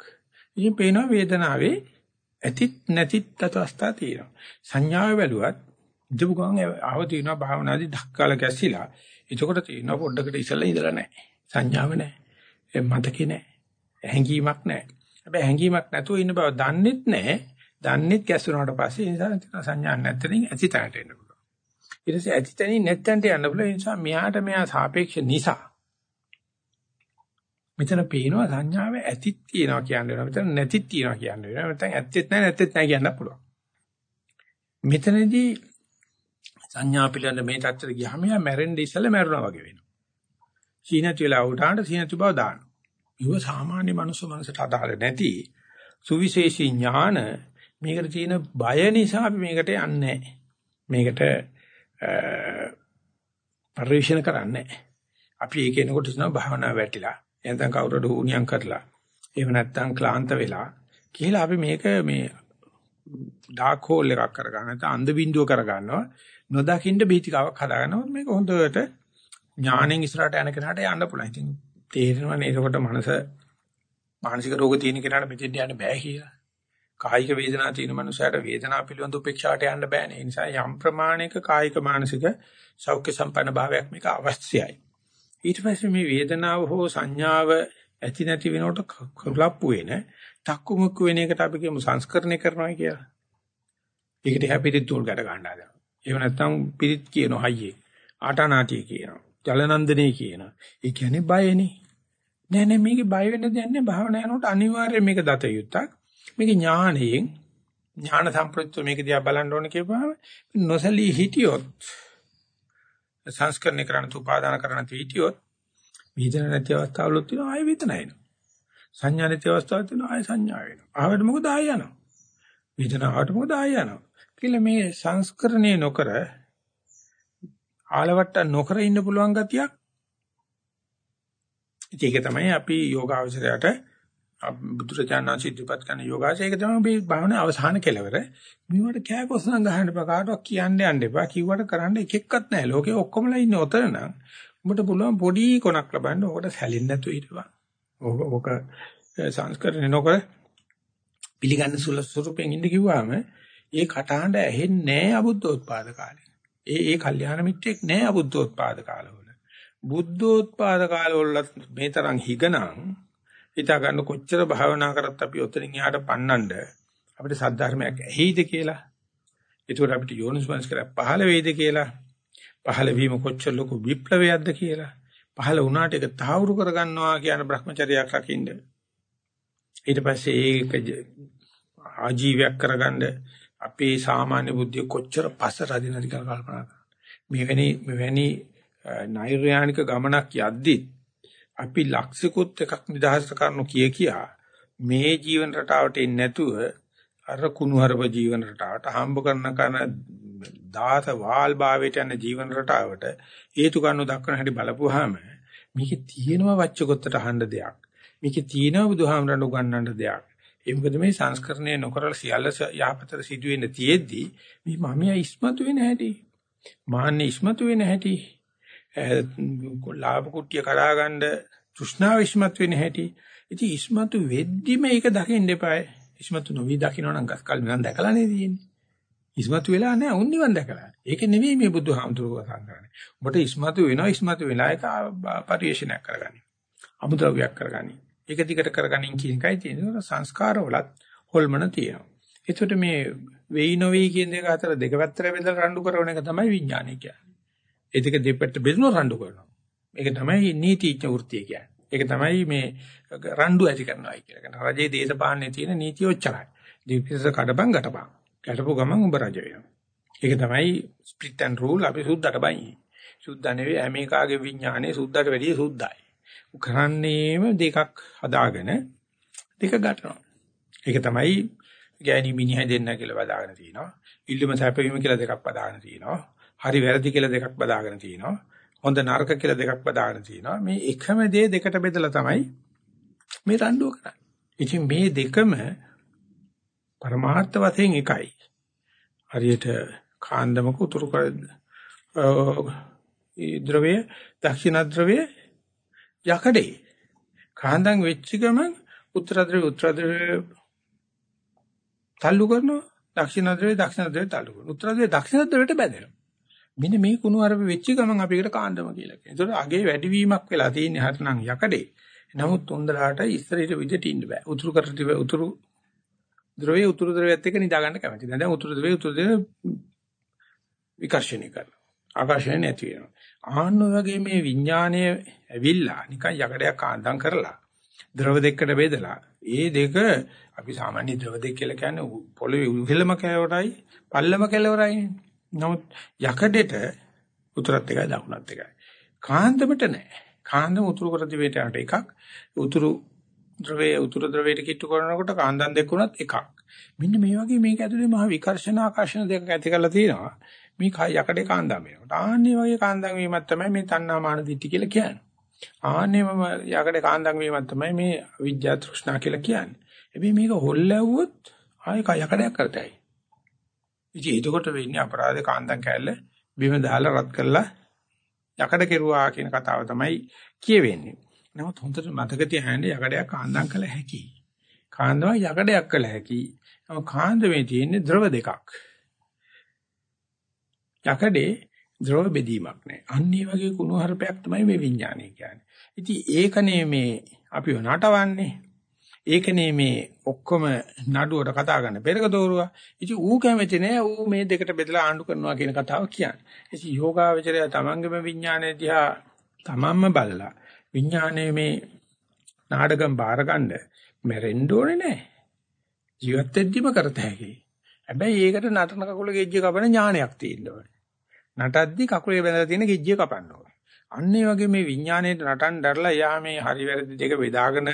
ඉතින් පේනවා වේදනාවේ ඇතිත් නැතිත් අවස්ථා තියෙනවා. සංඥාව බැලුවත් ඉදපු ගමන් ආව තියෙනවා භාවනාදී ධක්කාල ගැසිලා. එතකොට තියෙනවා පොඩ්ඩකට ඉස්සලා ඉඳලා නැහැ. සංඥාව නැහැ. මතකේ නැහැ. හැඟීමක් නැහැ. හැබැයි හැඟීමක් නැතුව ඉන්න බව දන්නෙත් නැහැ. දන්නෙත් ගැස්සුනාට පස්සේ ඒ නිසා සංඥා නැත්තරින් ඇති තැනට එන්න පුළුවන්. ඊට පස්සේ ඇති තැනින් නැත්තන්ට යන්න පුළුවන්. ඒ නිසා මෙයාට මෙයා සාපේක්ෂ නිසා මෙතන පේනවා සංඥාව ඇතිත් තියනවා කියන්නේ වෙනවා. මෙතන නැතිත් තියනවා කියන්නේ වෙනවා. නැත්නම් ඇත්තෙත් නැහැ නැත්තෙත් නැහැ කියන්න පුළුවන්. මෙතනදී සංඥා පිළිබඳ මේ தත්තර ගියාම යා මැරෙන්න ඉස්සෙල්ලා මැරුණා වගේ වෙනවා. සීනති වෙලා උඩාට සීනති බව දානවා. ඊව සාමාන්‍ය මනුස්ස මනසට අදාළ නැති සුවිශේෂී ඥාන මේකට තියෙන බය නිසා අපි මේකට යන්නේ මේකට පරිශන කරන්නේ අපි ඒක එනකොට හිතනවා භාවනා වැටිලා එතන කවුරුද උණියම් කරලා එහෙම නැත්නම් ක්ලාන්ත වෙලා කියලා අපි මේක මේ ඩාර්ක් හෝල් එකක් කරගන්න නැත්නම් අන්ධ බින්දුව කරගන්නවා නොදකින්න බීතිකාවක් හදාගන්නවා මේක හොඳට ඥාණයෙන් ඉස්සරහට යන කෙනාට යන්න පුළුවන්. ඉතින් තේරෙනවනේ ඒකට මනස මානසික රෝග තියෙන කෙනාට මෙතෙන් යන්න බෑ කියලා. කායික වේදනා තියෙන මනුස්සයට වේදනාව පිළිබඳ උපේක්ෂාට යන්න බෑනේ. ඒ නිසා යම් ප්‍රමාණයක කායික මානසික සෞඛ්‍ය සම්පන්න භාවයක් මේක අවශ්‍යයි. ඊට පස්සේ මේ වේදනාව හෝ සංඥාව ඇති නැති වෙනකොට කුලප්පු වෙන, තක්කු මුක්කු වෙන එකට අපි කියමු සංස්කරණය කරනවා කියලා. ඒකට හැපිරිත් තුල් ගැට ගන්න හදනවා. එහෙම නැත්නම් පිරිත් කියනවා හයියේ. ආටානාටිය කියනවා. ජලනන්දනේ කියනවා. ඒ කියන්නේ බයනේ. නෑ නෑ මේකේ බය වෙන්න දෙයක් නෑ භාවනා යනකොට අනිවාර්යයෙන් මේක දත යුත්තක්. මේක ඥාණයෙන් ඥාන සම්ප්‍රයුක්ත මේක දිහා බලන්න ඕන කියපුවාම නොසලී හිටියොත් සංස්කරණය කරන්න උපාදාන කරන්න හිටියොත් වේදන නැති අවස්ථාවලුත් තියෙනවා ආයෙ වේදන එනවා. සංඥා නැති අවස්ථාවලුත් තියෙනවා ආයෙ සංඥා වෙනවා. ආවට මොකද ආයෙ යනවා. වේදන ආවට මොකද ආයෙ යනවා. කියලා මේ සංස්කරණය නොකර ආලවට්ට නොකර ඉන්න පුළුවන් ගතියක් ඒක තමයි අපි යෝගාවචරයට බුදුරජාණන් සිද්ධපත් කරන යෝගාචරය ඒක තමයි මේ භාවනාවේ අවසාන කෙලවර. මේවට කෑකොස්සන් ගහන්න එපා කාටවත් කියන්න යන්න එපා. කිව්වට කරන්න එක එක්කත් නැහැ. ලෝකේ ඔක්කොමලා ඉන්නේ ඔතන නම් උඹට පුළුවන් පොඩි කොනක් ලබන්න. ඕකට සැලෙන්නේ නැතුව හිටපන්. ඕක ඕක සංස්කරණය නොකර පිළිගන්න සුළු ස්වරූපෙන් ඉන්න කිව්වම ඒ කටහඬ ඇහෙන්නේ නැහැ අබුද්ධෝත්පාද කාලේ. ඒ ඒ කල්යාණ මිත්‍රෙක් නැහැ අබුද්ධෝත්පාද කාලවල. බුද්ධෝත්පාද කාලවල මේ තරම් හිගනම් හිතා ගන්න කොච්චර භාවනා කරත් අපි ඔතනින් එහාට පන්නන්න අපිට සද්ධර්මයක් ඇහිද කියලා. ඒකට අපිට යෝනිස්මස් කර පහළ වෙයිද කියලා. පහළ වීම කොච්චර ලොකු විප්ලවයක්ද කියලා. පහළ වුණාට ඒක තාවුරු කරගන්නවා කියන Brahmacharyaක් රකින්න. ඊට පස්සේ ඒක ආජීවයක් කරගන්න අපේ සාමාන්‍ය බුද්ධිය කොච්චර පස්ස රදිනද කියලා කල්පනා කරනවා. මෙවැනි මෙවැනි නෛර්යානික ගමනක් යද්දිත් අපි ලක්ෂිකුත් එකක් නිදහස් කරනු කිය කියා මේ ජීවන රටාවට එන්නේ නැතුව අර කුණුහරුප ජීවන රටාවට හම්බ කරන කන දාස වාල් භාවයට යන ජීවන රටාවට හේතු ගන්නු දක්වන හැටි බලපුවාම මේකේ තියෙනවා වච්චකොත්තට අහන්න දෙයක්. මේකේ තියෙනවා බුදුහාමරණ උගන්වන්න දෙයක්. ඒ මොකද මේ සංස්කරණය නොකරලා සියල්ල යහපතට සිදුවෙන්න තියෙද්දි මේ මමියා ඉස්මතු වෙන හැටි. මාන්නේ ඉස්මතු වෙන හැටි. ලාභ කුට්ටිය කඩා ගන්න තෘෂ්ණාව ඉස්මතු වෙන හැටි. ඉතින් ඉස්මතු වෙද්දි මේක දකින්න එපායි. ඉස්මතු නොවි දකින්න නම් ගස්කල් නිවන් දැකලා නේ තියෙන්නේ. ඉස්මතු වෙලා නැහැ උන් නිවන් දැකලා. ඒක නෙවෙයි මේ බුදුහාමුදුරුවෝ සංග්‍රහණය. ඔබට ඉස්මතු වෙනවා ඉස්මතු වෙලා ඒක පරිේශනයක් කරගන්නේ. අමුද්‍රව්‍යයක් කරගන්නේ. ඒක දිගට කරගනින් කියන එකයි තියෙනවා සංස්කාරවලත් හොල්මන තියෙනවා. ඒකට මේ වෙයි නොවේයි කියන දෙක අතර දෙක පැත්තට බෙදලා රණ්ඩු කරන එක තමයි විඥානය කියන්නේ. ඒ දෙක දෙපැත්ත බෙදලා රණ්ඩු කරනවා. මේක තමයි නීතිඥ වෘත්තිය කියන්නේ. ඒක තමයි මේ රණ්ඩු ඇති කරනවායි කියලා කියන. රජයේ දේශපාලනේ තියෙන නීතිය ඔච්චරයි. දීපිස කඩපන් ගටපන්. ගැටපු ගමන් උඹ රජ වෙනවා. ඒක තමයි ස්ප්ලිට් ඇන්ඩ් රූල් අපි සුද්ධට බයි. සුද්ධ නෙවෙයි ඇමරිකාගේ විඥානේ සුද්ධට වැඩිය සුද්ධයි. කරන්නේම දෙකක් හදාගෙන දෙක ගන්නවා. ඒක තමයි ගෑණි මිනිහා දෙන්න කියලා බදාගෙන තියෙනවා. ඉල්ලුම සැපවීම කියලා දෙකක් බදාගෙන තියෙනවා. හරි වැරදි කියලා දෙකක් බදාගෙන තියෙනවා. හොඳ නරක කියලා දෙකක් බදාගෙන තියෙනවා. මේ එකම දේ දෙකට බෙදලා තමයි මේ රණ්ඩුව කරන්නේ. ඉතින් මේ දෙකම පරමාර්ථ වශයෙන් එකයි. හරියට කාන්දමක උතුරු කර ද්‍රවය දක්ෂිණ ද්‍රවය යකඩේ. කාන්දම් වෙච්ච ගමන් උත්තර ද්‍රවය උත්තර ද්‍රවය තල්ලු කරනවා. දක්ෂිණ ද්‍රවය දක්ෂිණ ද්‍රවය තල්ලු කරනවා. උත්තර ද්‍රවය දක්ෂිණ ද්‍රවයට බැඳෙනවා. මෙන්න මේ කුණු අරප වෙච්ච ගමන් අපි ඒකට කාන්දම කියලා කියනවා. ඒතකොට අගේ වැඩිවීමක් වෙලා තියෙන්නේ හරිනම් යකඩේ. නමුත් උන්දලාට ඉස්සරහිට විදිහට ඉන්න බෑ. උතුරු කරට උතුරු ද්‍රවයේ උතුරු ද්‍රවයත් එක්ක නිදා ගන්න කැමති නෑ. දැන් උතුරු ද්‍රවයේ උතුරු ද්‍රවය විකර්ෂණය කරනවා. ආකර්ෂණය නැති වෙනවා. ආන්න වගේ මේ විඥානය ඇවිල්ලා නිකන් යකඩයක් කාන්දම් කරලා ද්‍රව දෙකකට බෙදලා ඒ දෙක අපි සාමාන්‍ය ද්‍රව දෙක කියලා කියන්නේ පොළවේ උහෙලම කෙලවරයි පල්ලම කෙලවරයි. නමුත් යකඩෙට උතුරත් එකයි දකුණත් එකයි. කාන්දමට නෑ. කාන්දම උතුරු කර දිවේට යනට එකක් උතුරු ද්‍රවයේ උතුරු ද්‍රවයට කිට්ටු කරනකොට කාන්දම් දෙක උනත් එකක්. මෙන්න මේ වගේ මේක ඇතුලේ මහ විකර්ෂණ ආකර්ෂණ දෙකක් ඇති කරලා තියෙනවා. මේ කය යකඩේ කාන්දම් වෙනකොට. ආන්නේ වගේ කාන්දම් වීමක් තමයි මේ තණ්හා මාන දිට්ඨි කියලා කියන්නේ. ආන්නේ මම යකඩේ කාන්දම් වීමක් තමයි මේ විද්‍යා තෘෂ්ණා කියලා කියන්නේ. හැබැයි මේක හොල්ලැවුවොත් ආයේ කය යකඩයක් කරතයි. ඉතින් එතකොට වෙන්නේ අපරාධ කාන්දම් කැල්ල බිම දාලා රත් කරලා යකඩ කෙරුවා කියන කතාව තමයි කියවෙන්නේ. නමුත් හොඳට මතක තියාගන්න යකඩයක් කාන්දම් කළ හැකියි. කාන්දම යකඩයක් කළ හැකියි. කාන්දමේ තියෙන්නේ ද්‍රව දෙකක්. යකඩේ ද්‍රව බෙදීමක් නැහැ. අන්න ඒ වගේ කුණුහරුපයක් තමයි මේ විඥානය කියන්නේ. ඉතින් ඒකනේ මේ අපි නටවන්නේ. ඒකනේ මේ ඔක්කොම නඩුවට කතා කරන පෙරක දෝරුවා. ඉතින් ඌ කැමති නෑ ඌ මේ දෙකට බෙදලා ආණ්ඩු කරනවා කියන කතාව කියන්නේ. ඉතින් යෝගාවචරය තමන්ගේම විඥානය දිහා තමන්ම බලලා විඥානයේ මේ නාඩගම් බාරගන්න මැරෙන්න ඕනේ නෑ. ජීවත් වෙද්දිම කරත හැකියි. හැබැයි ඒකට නටන කකුල ගෙජ්ජ කපන ඥානයක් තියෙන්න ඕනේ. නටද්දි කකුලේ බැඳලා තියෙන ගෙජ්ජිය කපන්න ඕනේ. අන්න ඒ වගේ මේ විඥාණයට නටන් දැරලා යා මේ හරි වැරදි දෙක බෙදාගෙන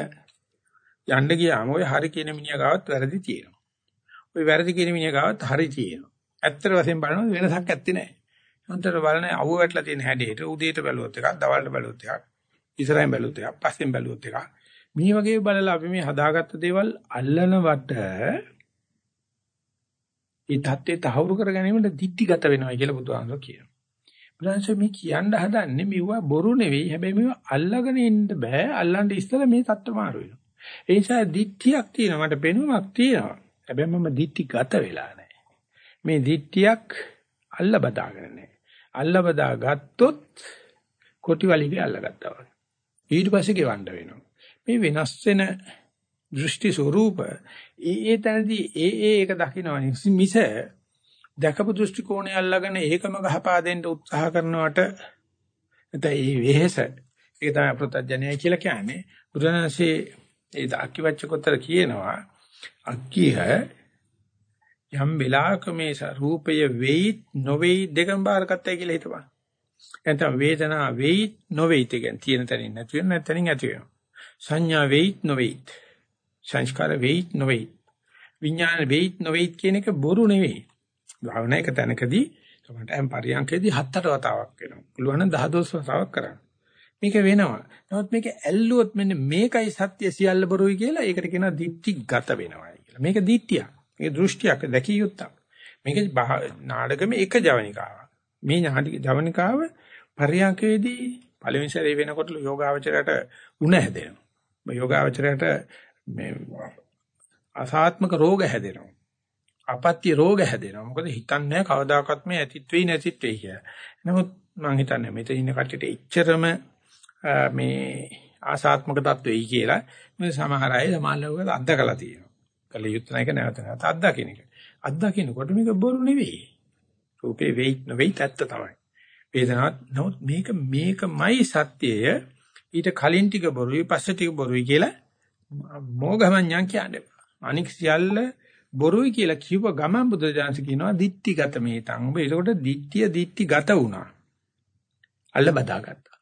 යන්න ගියාම ඔය හරි කියන මිනිහා ගාවත් වැරදි තියෙනවා. ඔය වැරදි කියන මිනිහා ගාවත් හරි තියෙනවා. ඇත්තට වශයෙන් බලනොත් වෙනසක් ඇත්තේ නැහැ. මොන්තර බලන්නේ අවුව වැටලා තියෙන හැඩයට උදේට බැලුවොත් එකක්, දවල්ට බැලුවොත් එකක්, ඉස්සරහින් බැලුවොත් එකක්, පස්සෙන් බැලුවොත් එකක්. මේ වගේ බලලා අපි මේ හදාගත්ත දේවල් අල්ලනවට ඒ தත්ත්වේ තහවුරු කර ගැනීමට දික්ටිගත වෙනවා කියලා බුදුහාමුදුරුවෝ කියනවා. බුදුන්සේ මේ කියන්න හදන්නේ මෙවුවා බොරු නෙවෙයි. හැබැයි මේවා අල්ලගෙන ඉන්න බෑ. අල්ලන්න ඉස්සලා මේ தත්ත්ව මාරු වෙනවා. ඒ නිසා දික්ටියක් තියෙනවා. මට පෙනුමක් තියෙනවා. හැබැයි මම දික්ටිගත වෙලා නැහැ. මේ දික්ටියක් අල්ල බදාගෙන නැහැ. අල්ල බදා ගත්තොත් කොටි වලිගේ අල්ලගත්තා වගේ. ඊට පස්සේ ගෙවන්න වෙනවා. මේ වෙනස් වෙන දෘෂ්ටි ස්වરૂප ඒ ඒ තැනදී ඒ ඒ එක දකින්නවා මිස දැකපු දෘෂ්ටි කෝණය අල්ලගෙන ඒකම ගහපා දෙන්න උත්සාහ කරනවට නැත්නම් ඒ වෙහෙස ඒක තමයි ප්‍රත්‍යඥය කියලා කියන්නේ බුදුරජාණන්සේ ඒ අක්කිවච්චකොතර කියනවා අක්කිය යම් වෙලාවක මේ රූපය වෙයි නොවේයි දෙකම බාරගත්තයි කියලා හිතපන්. නැත්නම් වේදනා වෙයි නොවේයි කියන තියෙන තැනින් නැති වෙන නැත්නම් ඇති වෙනවා. සංඥා වෙයි නොවේයි සංස්කාර වෙයිත් නොවේයි. විඥාන වෙයිත් නොවේයි කියන එක බොරු නෙවෙයි. භාවනා එක තැනකදී තමයි එම් පරියන්කේදී හතර වතාවක් වෙනවා. පුළුවන් නම් 10 වතාවක් කරන්න. මේක වෙනවා. නමුත් මේක ඇල්ලුවොත් මෙන්න මේකයි සත්‍ය සියල්ල බොරුයි කියලා ඒකට කියනවා දික්ටිගත වෙනවා කියලා. මේක දික්තියක්. මේක දෘෂ්ටියක් දැකිය යුත්තක්. මේක නාඩගමේ එක ජවනිකාවක්. මේ නාඩික ජවනිකාව පරියන්කේදී පළවෙනි සැරේ වෙනකොට යෝගාවචරයට උණ හැදෙනවා. යෝගාවචරයට මේ අසාත්මක රෝග හැදෙනවා. අපත්‍ය රෝග හැදෙනවා. මොකද හිතන්නේ කවදාකවත් මේ ඇතිත් වෙයි නැතිත් වෙයි කියලා. නමුත් මම හිතන්නේ මෙතන ඉන්න කට්ටියට එච්චරම මේ ආසාත්මක தত্ত্বෙයි කියලා මේ සමහර අය සමානලෝක අත්දකලා තියෙනවා. කල යුත්තේ නැක නැවත නැවත අත්දකින්න එක. අත්දකින්නකොට මේක බොරු නෙවෙයි. රූපේ වෙයි නෙවෙයි ඇත්ත තමයි. වේදනාවක් නමුත් මේක මේකමයි සත්‍යය. ඊට කලින් ටික බොරුයි පස්සේ ටික බොරුයි කියලා මෝගමඤ්ඤං කියන්නේ. අනික් සියල්ල බොරුයි කියලා කිව්ව ගමන් බුදුදහස කියනවා ditthigata මේතං. ඔබ ඒකට ditthිය ditthigata වුණා. අල්ල බදාගත්තා.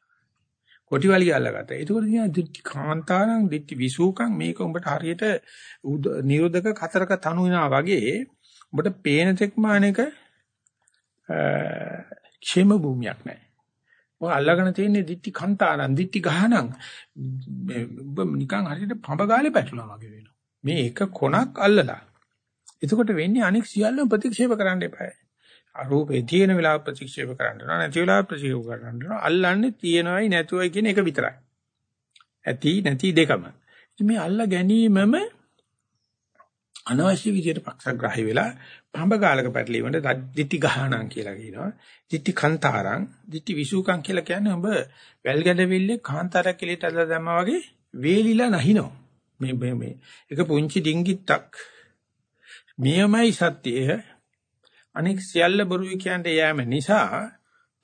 කොටිවලිය අල්ලගත්තා. ඒකට කියනවා දිට්ටි කාන්තාරං දිට්ටි විසූකං මේක උඹට හරියට නිරෝධක කතරක තනු වෙනා වගේ උඹට පේන තෙක් මානක ക്ഷേම භූමියක් නැහැ. ඔය අල්ලගෙන තියෙන්නේ දිට්ටි කන්තාරන් දිට්ටි ගහනන් ඔබ නිකන් හරියට පඹ ගාලේ පැටලුණා වගේ වෙනවා. මේ එක කොනක් අල්ලලා. එතකොට වෙන්නේ අනික් සියල්ලම ප්‍රතික්ෂේප කරන්න එපායි. අරූපේ තියෙන වෙලාව ප්‍රතික්ෂේප කරන්න ඕන නැති වෙලාව ප්‍රතික්ෂේප කරන්න ඕන අල්ලන්නේ තියෙනවයි නැතුවයි කියන එක විතරයි. ඇති නැති දෙකම. මේ අල්ල ගැනීමම අනවශ්‍ය විදියට පක්ෂග්‍රාහී වෙලා පඹ ගාලක පැටලීමට දිටි ගහනන් කියලා කියනවා. දිටි කන්තාරං, දිටි විසුකම් කියලා කියන්නේ ඔබ වැල් ගැඩවිල්ලේ කාන්තාරයක් එළියට අදලා දැම්මා වගේ වේලිලා නැහිනෝ. මේ මේ මේ එක පුංචි ඩිංගිත්තක් මෙයමයි සත්‍යය අනෙක් සියල්ල බොරුයි කියන්නේ යෑම නිසා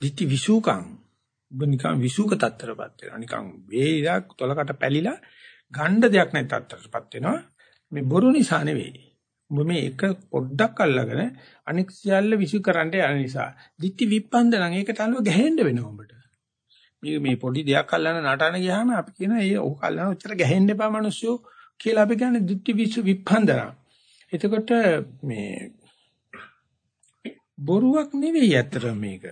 දිටි විසුකම් ඔබ නිකන් විසුක තත්තරපත් වෙනවා. නිකන් වේලිලා තොලකට පැලිලා ගණ්ඩ දෙයක් නැති තත්තරපත් වෙනවා. මේ බොරු නිසා නෙවෙයි. ඔබ මේ එක පොඩ්ඩක් අල්ලගෙන අනික් සියල්ල විසු කරන්න යන නිසා. ditthi විප්පන්ද නම් ඒකට අල්ලව ගැහෙන්න වෙනවා ඔබට. මේ මේ පොඩි දෙයක් අල්ලන නටන ගියාම අපි කියන ඒ ඕක අල්ලන උච්චර ගැහෙන්න එපා මිනිස්සු කියලා අපි කියන්නේ ditthi විසු විප්පන්දන. එතකොට මේ බොරුවක් නෙවෙයි ඇත්තට මේක.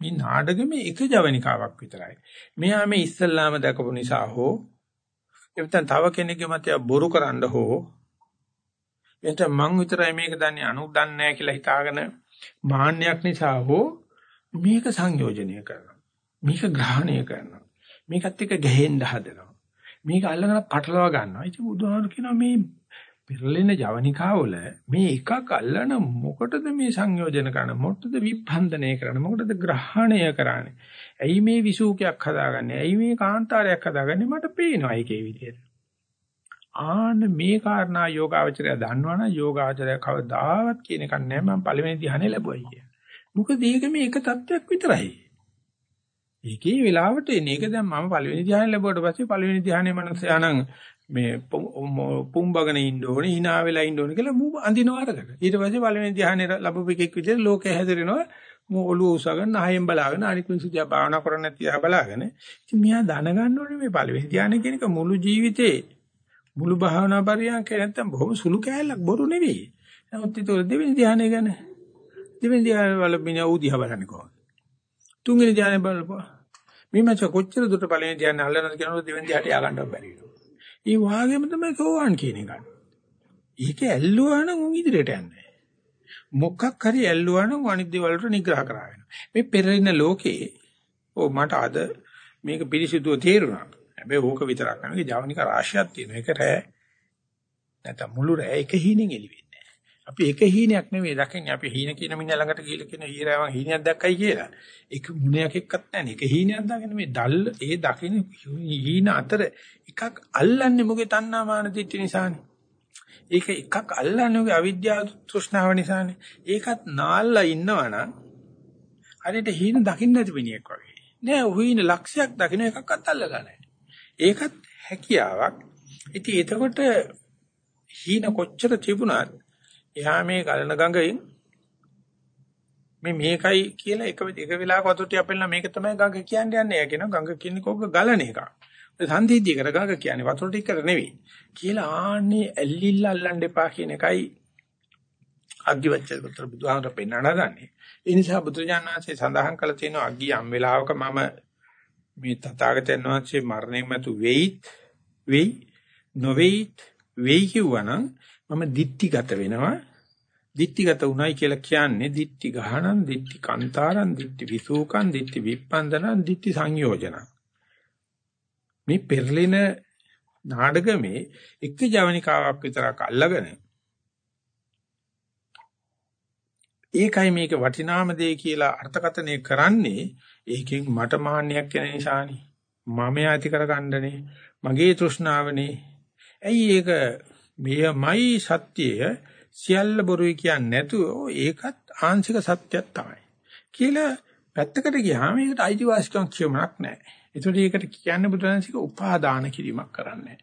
මේ නාටකෙමේ එක ජවනිකාවක් විතරයි. මෙයා මේ ඉස්සල්ලාම දැකපු නිසා හෝ එතන තව කෙනෙක්ගේ මතය බොරු කරන්න හෝ එතන මං විතරයි මේක දන්නේ අනුක් දන්නේ නැහැ කියලා හිතාගෙන මාන්නයක් නිසා හෝ මේක සංයෝජනය කරනවා. මේක ග්‍රහණය කරනවා. මේකත් එක්ක ගැහෙන්න හදනවා. මේක අල්ලගෙන පටලවා ගන්නවා. ඉතින් බුදුහාමුදුරු කියනවා මේ පෙරලෙන ජවනිකාවල මේ එකක් අල්ලන මොකටද මේ සංයෝජන කරන මොකටද විභන්දනය කරන මොකටද ග්‍රහණය කරන්නේ? ඇයි මේ විසූකයක් හදාගන්නේ? ඇයි මේ කාන්තාරයක් හදාගන්නේ? මට පේනවා ඒකේ විදියට. ආන්න මේ කාරණා යෝගාවචරය දන්නවනම් යෝගාවචරය කවදාවත් කියන එකක් නෑ. මම පළවෙනි ධ්‍යානෙ ලැබුවයි කිය. මොකද ඒක මේ එක தත්වයක් විතරයි. ඒකේ වෙලාවට එන එක දැන් මම පළවෙනි ධ්‍යානෙ ලැබුවට පස්සේ පළවෙනි ධ්‍යානෙ මනස යනං මේ පුම්බගෙන ඉන්න ඕනේ hina වෙලා ඉන්න ඕනේ කියලා මූ අඳිනවා අරකට. ඊට පස්සේ පළවෙනි ධ්‍යානෙ ලැබුව එකෙක් විදිහට ලෝකය හැදිරෙනවා. මූ ඔළුව උසගෙන ආයෙන් බලාගෙන අනිත් මිනිස්සු දිහා භාවනා කරන්නේ නැති දිහා බලාගෙන. ඉතින් මෙයා දැනගන්න ඕනේ මේ පළවෙනි ධ්‍යානෙ කියන එක මුළු ජීවිතේ මුළු භාවනා පරියන්කේ නැත්තම් බොහොම සුළු කෑල්ලක් බොරු නෙවෙයි. නමුත් ඒක දෙවෙනි ධ්‍යානෙ ගැන දෙවෙනි ධ්‍යානෙ වල මිනිහා උදිහා බලන්නේ කොහොමද? තුන්වෙනි ධ්‍යානෙ බලපුවා. මේ මච කොච්චර දුරට පළවෙනි ධ්‍යානෙ අල්ලනද කියනකොට දෙවෙනි ධ්‍යානට ය아가න්න බැරි වෙනවා. ඒ වාගේම තමයි සෝවාන් කියන එක. ඒක ඇල්ලුවා නම් උන් ඉදිරියට යන්නේ. මොකක් හරි ඇල්ලුවා නම් අනිත් දේවල් වලට නිග්‍රහ කරා වෙනවා. මේ පෙරෙන ලෝකේ ඕ මට අද මේක පිළිසිදුව තේරුණා. හැබැයි ඕක විතරක් නෙවෙයි ජවනික රාශියක් තියෙනවා. ඒක රෑ නැත්නම් මුළු රෑ එක හීනෙන් එළි වෙන්නේ. අපි එක හීනයක් නෙවෙයි දකින්නේ. අපි හීන කියන මිනිහ ළඟට ගිහලා කියන ඊරාවන් හීනයක් දැක්කයි කියලා. ඒක මුණයක් එක්කත් නැහැ. ඒක හීනයක් දාගෙන මේ දල් ඒ දකින්න හීන අතර එකක් අල්ලන්නේ මොකේ තණ්හා මාන දිට්ඨි නිසානේ. ඒක එකක් අල්ලන්නේ ඔගේ අවිද්‍යාව තෘෂ්ණාව නිසානේ. ඒකත් නාල්ලා ඉන්නවනම් හරියට හීන දකින්න නැති මිනිහෙක් වගේ. නෑ හීන ලක්ෂයක් දකින්න එකක්වත් අල්ලලා නැහැ. ඒකත් හැකියාවක්. ඉතින් එතකොට හීන කොච්චර තිබුණත් එහා මේ ගලන ගඟෙන් මේ මේකයි කියලා එක එක වෙලාවක වතුරටි අපෙල්ලා මේක තමයි ගඟ කියන්නේ යන්නේ. ඒ කියනවා ගඟ කියන්නේ කොග ගලන එක. සන්දීදී කර ගඟ කියන්නේ වතුර ටිකට නෙවෙයි. කියලා ආන්නේ ඇල්ලිල්ල අල්ලන්න එපා කියන එකයි අග්ගිවච්ඡ පුත්‍ර බුදුහාමර පෙන්වන්න හදන්නේ. ඒ නිසා බුදුරජාණන් වහන්සේ සඳහන් කළ තියෙනවා අග්ගි යම් වෙලාවක මම මේ තථාගතයන් වහන්සේ මරණයන් මතු වෙයිත් වෙයි නොවේයිත් වෙයි කිව්වනම් මම දික්ටිගත වෙනවා දික්ටිගත උනායි කියලා කියන්නේ දික්ටි ගහනන් දික්ටි කන්තාරන් දික්ටි විසූකන් දික්ටි විප්පන්දනන් දික්ටි සංයෝජන මේ පෙරලෙන නාඩගමේ එක ජවනිකාවක් විතරක් අල්ලගෙන ඒකයි මේක වටිනාම දේ කියලා අර්ථකථනය කරන්නේ ඒකෙන් මට මාන්නයක් වෙන නිසානේ. මම ඇති කරගන්නනේ. මගේ තෘෂ්ණාවනේ. ඇයි ඒක මෙයමයි සත්‍යය සියල්ල බොරුයි කියන්නේ නැතුව ඒකත් ආංශික සත්‍යයක් තමයි. කියලා පැත්තකට ගියාම ඒකට අයිතිවාසිකම් කියමක් නැහැ. ඒතකොට ඒකට කියන්නේ බුදුරජාණන්සික උපාදාන කිරීමක් කරන්නේ.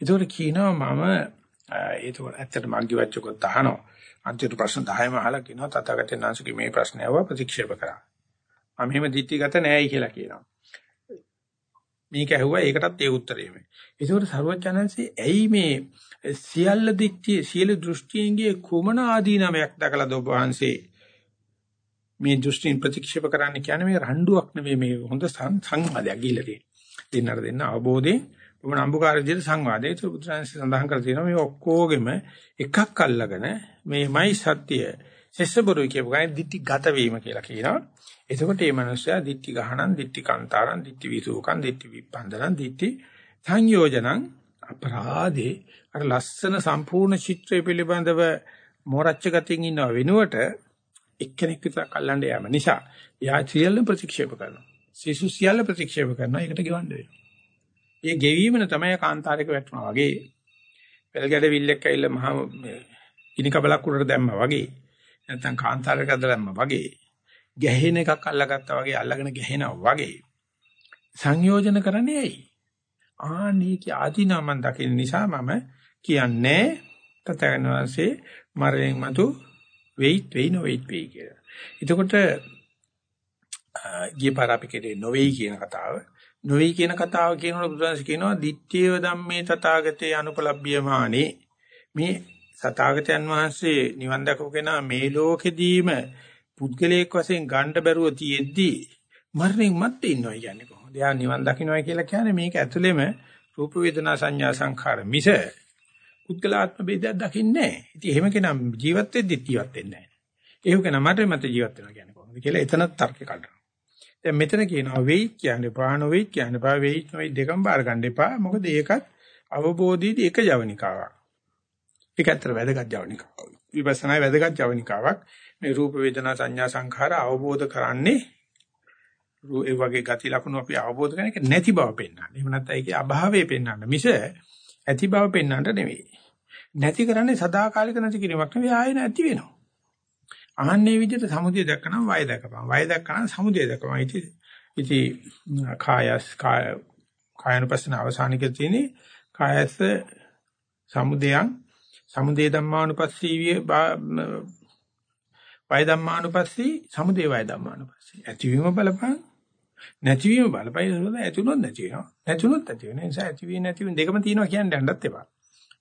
ඒතකොට කියනවා මම ඒතකොට ඇත්තට මග්ගි වච්චකොත් අහනවා. අන්තිම ප්‍රශ්න 10ම අහලා කියනවා තථාගතයන් වහන්සේගේ මේ ප්‍රශ්නයව ප්‍රතික්ෂේප කරා. මම මෙහෙම දිටිගත නෑයි කියලා කියනවා. මේක ඇහුවා ඒකටත් ඒ උත්තරේමයි. ඒකෝට සරුවචනන්සේ ඇයි මේ සියල්ල දික්ටි සියලු දෘෂ්ටියන්ගේ කුමන ආදීනමයක් දැකලා ඔබ වහන්සේ මේ දෘෂ්ටි ප්‍රතික්ෂේප කරන්න කියන්නේ මේ රණ්ඩුවක් නෙවෙයි මේ හොඳ සංවාදයක් ගිහිල්ලා තියෙන්නේ. දෙන්නට දෙන්න අවබෝධයෙන් මොන අඹකාර විදිහට සංවාදයේ ඒක බුදුරජාණන් සඳහන් කර තියෙනවා මේ ඔක්කොගෙම එකක් අල්ලගෙන මේමයි සත්‍ය සෙස්සබරුයි කියපු ගානේ ditthi ගත වීම කියලා කියනවා. එතකොට මේ මනුස්සයා ditthi ගහනන් ditthi කාන්තාරන් ditthi විසූකන් ditthi විප්පන්දනන් ditthi සංයෝජනං අපරාධේ අර ලස්සන සම්පූර්ණ චිත්‍රය පිළිබඳව මෝරච්ච ගතියින් ඉන්නව වෙනුවට එක්කෙනෙක් විතරක් අල්ලන්න යාම නිසා එයා සියල්ල ප්‍රතික්ෂේප කරනවා. සිසු සියල්ල ප්‍රතික්ෂේප කරනවා. ඒකට ගෙවන්න වෙනවා. ඒ ගෙවීමන තමයි කාන්තාරයක වැටුණා වගේ. පෙල්ගඩ විල්ලෙක් ඇවිල්ලා මහා ගිනි කබලක් උඩට දැම්මා වගේ. නැත්නම් කාන්තාරයක දැම්මා වගේ. ගැහෙන එකක් අල්ලගත්තා වගේ අල්ලගෙන ගැහෙනවා වගේ. සංයෝජන කරන්නේ ඇයි? ආනීක ආදීනා මන් දකින්න නිසා මම කියන්නේ තතගෙන වාසේ මරණයන් මතු වෙයිත් වෙයි නොවෙයිත් වෙයි කියලා. එතකොට ගිය පාර අපි කෙරේ නොවේයි කියන කතාව නොවේ කියන කතාව කියනකොට බුදුන්ස කියනවා දිත්තේව ධම්මේ තථාගතේ අනුපලබ්බියමානේ මේ සතාගතයන් වහන්සේ නිවන් දකපු කෙනා මේ ලෝකෙදීම පුද්ගලයෙක් වශයෙන් ගන්න බැරුව තියෙද්දි මරණයන් මැත්තේ ඉන්නවා කියන්නේ කොහොමද? එයා නිවන් දකින්නයි කියලා කියන්නේ මේක ඇතුළෙම රූප වේදනා සංඥා සංඛාර මිස පුද්ගලාත්ම ભેදයක් දකින්නේ නැහැ. ඉතින් එහෙම කෙනා ජීවත් වෙද්දි ජීවත් වෙන්නේ නැහැ. ඒක කෙනා මට මත ජීවත් වෙනවා කියන්නේ කොහොමද කියලා එතනත් තර්ක කඩනවා. දැන් මෙතන කියනවා වෙයි කියන්නේ ප්‍රාණ වෙයි කියන්නේ පා වෙයි නොයි දෙකම බාර ගන්න එපා. මොකද ඒකත් අවබෝධයේදී එක ජවනිකාවක්. ඒක ඇත්තට වැදගත් ජවනිකාවක්. විපස්සනායි වැදගත් ජවනිකාවක්. මේ රූප වේදනා සංඥා සංඛාර අවබෝධ කරන්නේ ඒ වගේ ගති ලක්ෂණ අපි අවබෝධ කරන එක නැති බව පෙන්වන්න. එහෙම නැත්නම් ඒකේ අභාවය පෙන්වන්න. මිස ඇති බව පෙන්වන්නට නෙවෙයි. නැති කරන්නේ සදාකාලික නැති කිරීමක් නෙවෙයි ආයෙ නැති වෙනවා. අහන්නේ විදිහට සමුදය දැක්කනම් වය දැකපන්. වය දැක්කනම් සමුදය දැකපන්. ඉති ඉති කායස් කාය කායනුපස්සන අවසානිකේ තියෙන්නේ කායස් සමුදයන් සමුදේ ධම්මානුපස්සීවිය වය ධම්මානුපස්සී සමුදේ වය ධම්මානුපස්සී. ඇතිවීම බලපං නැතිවීම බලපං. ඇතුනොත් නැති වෙනවා නැතුනොත් ඇති වෙන නිසා ඇතිවීම නැතිවීම දෙකම තියෙනවා කියන්න යන්නත් එපා.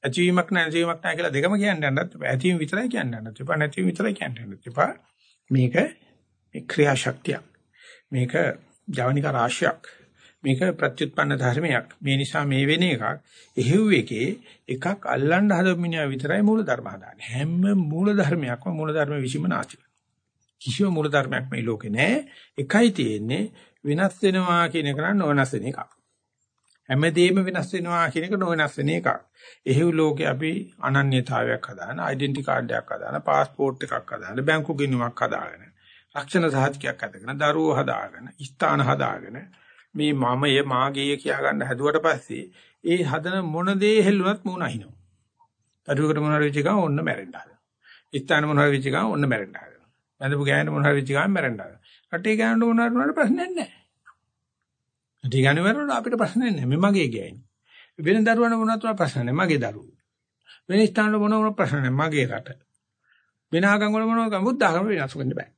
ඇතිවීමක් නැතිවීමක් නැහැ කියලා දෙකම කියන්න යන්නත් එපා. ඇතිවීම විතරයි කියන්න යන්නත් එපා. නැතිවීම විතරයි කියන්න යන්නත් එපා. මේක මේ ක්‍රියාශක්තියක්. මේක ජවනික රාශියක්. මේක ප්‍රත්‍යুৎපන්න ධර්මයක්. මේ නිසා මේ වෙන එකක් එහෙව් එකේ එකක් අල්ලන්න හදපු මිනිහා විතරයි මූල ධර්ම හදාන්නේ. හැම මූල ධර්මයක්ම මූල ධර්ම විසීම නාචි කිසිම මූල ධර්මයක් මේ ලෝකේ නැහැ. එකයි තියෙන්නේ වෙනස් වෙනවා කියන එක නම් නොවෙනස් වෙන එකක්. හැමදේම වෙනස් වෙනවා කියන එක නොවෙනස් වෙන එකක්. එහෙව් ලෝකේ අපි අනන්‍යතාවයක් හදාන ඩෙන්ටි කාඩ් එකක් හදාන પાස්පෝර්ට් එකක් හදාන බැංකු ගිණුමක් හදාගෙන රක්ෂණ සහතිකයක් හදාගෙන දරුවෝ හදාගෙන ස්ථාන හදාගෙන මේ මමය මාගේය කියා ගන්න හැදුවට පස්සේ ඒ හදන මොන දේ හෙල්ලුණත් මූණ අහිනවා. අදුවකට මොන හරි වෙච්ච ගමන් ඔන්න මැරෙන්න හදනවා. ඉස්තාන මොන හරි වෙච්ච ගමන් ඔන්න මැරෙන්න හදනවා. බඳපු ගෑනට මොන හරි වෙච්ච ගමන් මැරෙන්න හදනවා. රටේ ගෑනට මොන හරි වුණාට ප්‍රශ්නයක් නැහැ. රටේ ගෑනු මැරුණා අපිට ප්‍රශ්නයක් නැහැ. මේ මගේ ගෑණි. වෙන දරුවන මොනවත් ප්‍රශ්න නැහැ. මගේ දරුවෝ. වෙන ස්ථාන මොන මොන ප්‍රශ්න නැහැ. මගේ රට. වෙන ආගම් වල මොනවා බුද්ධ ආගම වෙනස් කරන්න බෑ.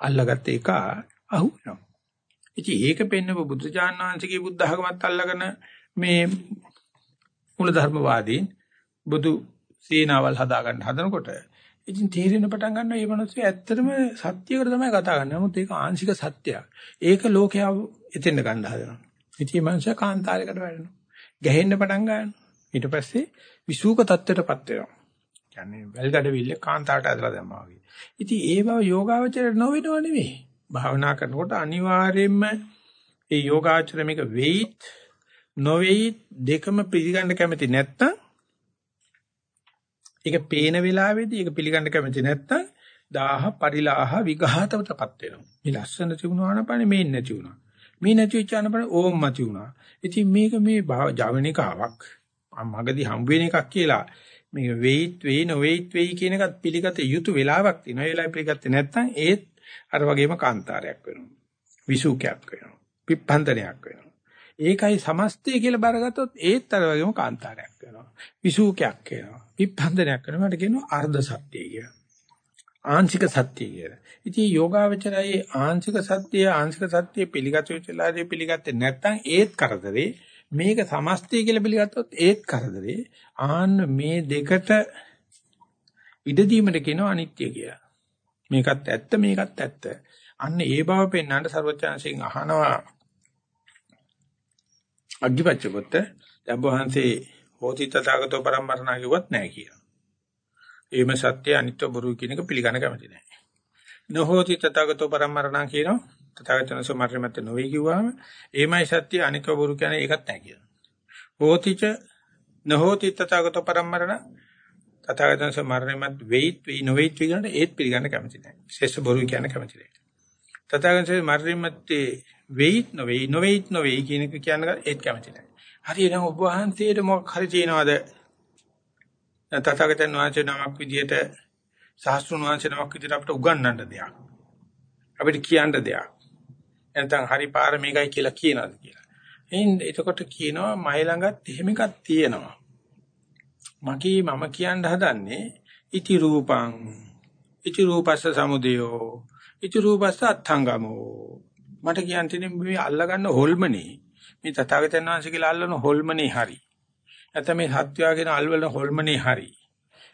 අල්ලගත්ත එක අහු වෙනවා. ඉතින් ඒක පෙන්නව බුදුචාන් වහන්සේගේ බුද්ධ ධර්මවත් අල්ලගෙන මේ මූලධර්මවාදීන් බුදු සීනාවල් හදාගන්න හදනකොට ඉතින් තේරෙන පටන් ගන්නවා මේ මිනිස්සු ඇත්තටම සත්‍යයකට තමයි කතා කරන්නේ. නමුත් ඒක ආංශික සත්‍යයක්. ඒක ලෝකයා එතෙන්ද ගන්න හදනවා. ඉතින් මේ මිනිස්සු කාන්තාරයකට වැටෙනවා. ගැහෙන්න පටන් ගන්නවා. ඊට පස්සේ විසූක தත්ත්වයටපත් වෙනවා. කියන්නේ වැල්ගඩ විල්ල කාන්තාරට ඇදලා දැම්මා වගේ. ඉතින් ඒ බව යෝගාවචරයට නොවෙනව නෙවෙයි. භාවනා කරනකොට අනිවාර්යයෙන්ම ඒ යෝගාචර මේක වෙයිත් නොවේයිත් දෙකම පිළිගන්න කැමති නැත්තම් ඒක පේන වෙලාවේදී ඒක පිළිගන්න කැමති නැත්තම් දාහ පරිලාහ විඝාතවටපත් වෙනවා. මේ ලස්සන තිබුණාන පනේ මේ නැති වුණා. මේ නැති වෙච්චාන පනේ ඕම් මති වුණා. ඉතින් මේක මේ ජවනිකාවක් මගදී හම් වෙන එකක් කියලා මේක වෙයිත් වෙයි නොවේයිත් වෙයි කියන එකත් පිළිගත යුතු වෙලාවක් තියෙනවා. ඒ වෙලාවේ පිළිගත්තේ නැත්නම් ඒත් අර වගේම කාන්තාරයක් වෙනවා. විසුකයක් වෙනවා. පිප්පන්දනයක් වෙනවා. ඒකයි සමස්තය කියලා බරගත්තොත් ඒත් අර වගේම කාන්තාරයක් වෙනවා. විසුකයක් වෙනවා. පිප්පන්දනයක් වෙනවා. මට කියනවා අර්ධ සත්‍යය කියලා. ආංශික සත්‍යය කියලා. ඉතින් යෝගාවචරයේ ආංශික සත්‍යය ආංශික සත්‍යය පිළිගත යුතුලාදී පිළිගත්තේ නැත්නම් ඒත් කරදරේ මේක සමස්තය කියලා පිළිගත්තොත් ඒත් කරදරේ ආන්න මේ දෙකට ඉඩ දීමට කියනවා අනිත්‍ය කියලා. මේකත් ඇත්ත මේකත් ඇත්ත. අන්න ඒ බව පෙන්වන්න ਸਰවඥාන්සින් අහනවා අග්ගිපච්ච පුත්ත දබ්බහන්සේ හෝති තථාගතෝ පරම්පරණා කිව්වත් නැහැ කියලා. ඒම සත්‍ය අනිත්‍ය බොරු කියන එක පිළිගන්න කැමති නැහැ. නහෝති තථාගතෝ පරම්පරණා කියනවා. තථාගතයන් සමර්ථමත් නොවේ කිව්වම ඒමයි සත්‍ය අනිත්‍ය බොරු කියන්නේ ඒකත් නැහැ කියනවා. හෝතිච නහෝති තථාගතෝ පරම්පරණා තථාගතයන් සමර්ථමත් වෙයිත් වෙයි නොවේත් කියනට ඒත් පිළිගන්න කැමති නැහැ. ශේෂ බොරු කියන කැමති නැහැ. තථාගතයන් මර්ධිමත් වෙයිත් නොවේයි නොවේයිත් නොවේයි කියන එක කියන්න ඒත් කැමති නැහැ. හරියනම් ඔබ වහන්සේට මොකක් හරි තියනවාද? තථාගතයන් වහන්සේ නමක් විදියට සාස්ත්‍රුණ වහන්සේ නමක් විදියට අපිට උගන්වන්න දෙයක්. අපිට කියන්න දෙයක්. නැත්නම් හරි පාර මේකයි කියලා කියනවාද කියලා. එහෙන් එතකොට කියනවා මයි ළඟත් එහෙම එකක් තියෙනවා. මගේ මම කියන්න හදන්නේ ඉති රූපං ඉති රූපස්ස සමුදයෝ ඉති රූපස්ස අත්ංගමෝ මට කියන්න තියෙන්නේ මේ අල්ලගන්න හොල්මනේ මේ තථාගතයන් වහන්සේ කියලා අල්ලන හොල්මනේ හරි. නැත්නම් මේ සත්‍යයගෙන අල්වන හොල්මනේ හරි.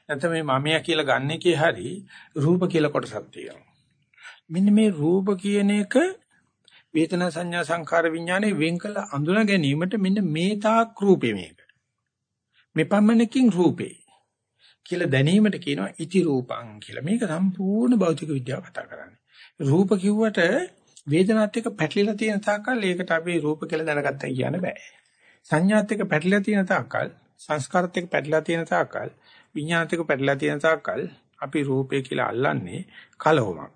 නැත්නම් මේ මමයා කියලා ගන්න එකේ හරි රූප කියලා කොටසක් තියෙනවා. මෙන්න මේ රූප කියන එක වේදනා සංඥා සංඛාර විඥානේ වෙන් කළ අඳුන ගැනීමට මෙන්න මේ තාක් රූපේ මේක. මේ පමණකින් රූපේ කියලා දැනීමට කියනවා ඉති රූපං කියලා. මේක සම්පූර්ණ භෞතික විද්‍යාව කතා කරන්නේ. රූප කිව්වට වේදනාත් එක්ක පැටලිලා තියෙන තාක්කල් ඒකට අපි රූප කියලා දැනගත්තා කියන්න බෑ. සංඥාත් එක්ක පැටලිලා තියෙන තාක්කල් සංස්කාරත් එක්ක පැටලිලා තියෙන තාක්කල් විඥානත් එක්ක පැටලිලා තියෙන තාක්කල් අපි රූපය කියලා අල්ලන්නේ කලවමක්.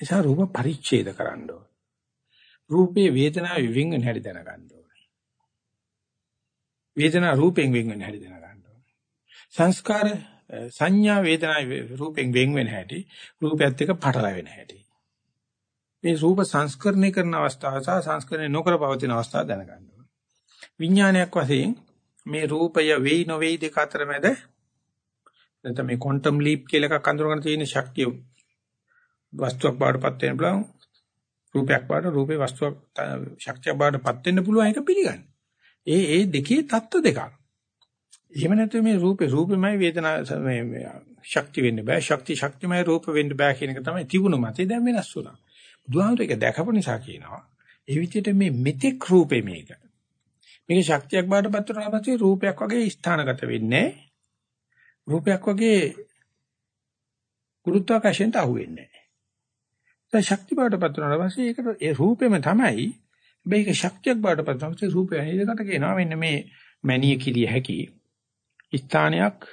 එසා රූප පරිච්ඡේද කරන්න ඕන. රූපේ වේදනාව විවිං වෙන හැටි දැනගන්න ඕනේ. වේදනාව රූපෙන් විවිං වෙන හැටි දැනගන්න ඕනේ. සංස්කාර සංඥා වේදනා රූපෙන් වෙන් වෙන හැටි රූපයත් එක්ක පටලැවෙන හැටි මේ රූප සංස්කරණය කරන අවස්ථාව සහ සංස්කරණය නොකර පවතින අවස්ථාව දැනගන්න ඕනේ. විඥානයක් වශයෙන් මේ රූපය වෙයි නොවේයි දෙක අතර මැද නැත්නම් මේ ක්වොන්ටම් ලීප් කියලා එකක් අඳුරගෙන තියෙන ශක්තිය වස්තුවක් බාටපත් වෙන්න පුළුවන් රූපයක් බාට රූපේ වස්තුවක් ශක්තියක් බාටපත් වෙන්න පුළුවන් එක පිළිගන්න. ඒ ඒ දෙකේ தত্ত্ব දෙකක්. එහෙම නැත්නම් මේ රූපේ රූපෙමයි වේදනාව මේ ශක්ති වෙන්න බෑ. ශක්ති ශක්තිමයි රූප වෙන්න බෑ කියන එක තමයි තිබුණු මතේ දැන් වෙනස් වුණා. බුදුහාමුදුර ඒක දැකපු නිසා කියනවා ඒ විදිහට මේ මෙතෙක් රූපේ මේක. මේක ශක්තියක් බාටපත් වුණාම පස්සේ රූපයක් වගේ ස්ථානගත වෙන්නේ රූපයක් වගේ ගුරුත්වාකර්ෂණයට අහු වෙන්නේ නැහැ. දැන් ශක්ති බාටපත් වුණාට පස්සේ ඒකට ඒ රූපෙම තමයි මේක ශක්තියක් බාටපත් වුණාට පස්සේ රූපය අනිදකට කියනවා මෙන්න මේ මැනිය කිරිය හැකි ස්ථානයක්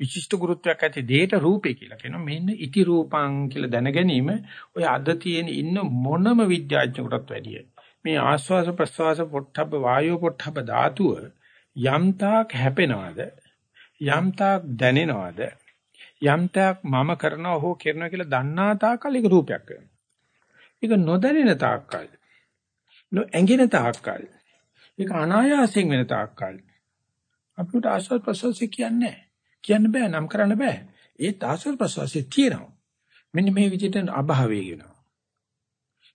විශිෂ්ට ගුරුත්වයක් ඇති දෙයට රූපේ කියලා කියනවා. මෙන්න ඉති රූපං කියලා දැන ගැනීම ඔය අද තියෙන ඉන්න මොනම විද්‍යාඥයෙකුටත් වැඩිය. මේ ආස්වාස ප්‍රස්වාස පොට්ටබ්බ වායෝ පොට්ටබ්බ ධාතුව යම්තාක් හැපෙනවද යම්තාක් දැනෙනවද යම්තාක් මම කරනවා හෝ කරනවා කියලා දන්නා තාක්කල් ඒක රූපයක් වෙනවා. ඒක නොදැනෙන තාක්කල් නොඇඟෙන තාක්කල් ඒක අනායාසයෙන් වෙන තාක්කල් අපිට ආස්වාද ප්‍රසවාසය කියන්නේ කියන්න බෑ නම් කරන්න බෑ. ඒ ආස්වාද ප්‍රසවාසය තියෙනවා. මෙන්න මේ විදිහට අභාවය වෙනවා.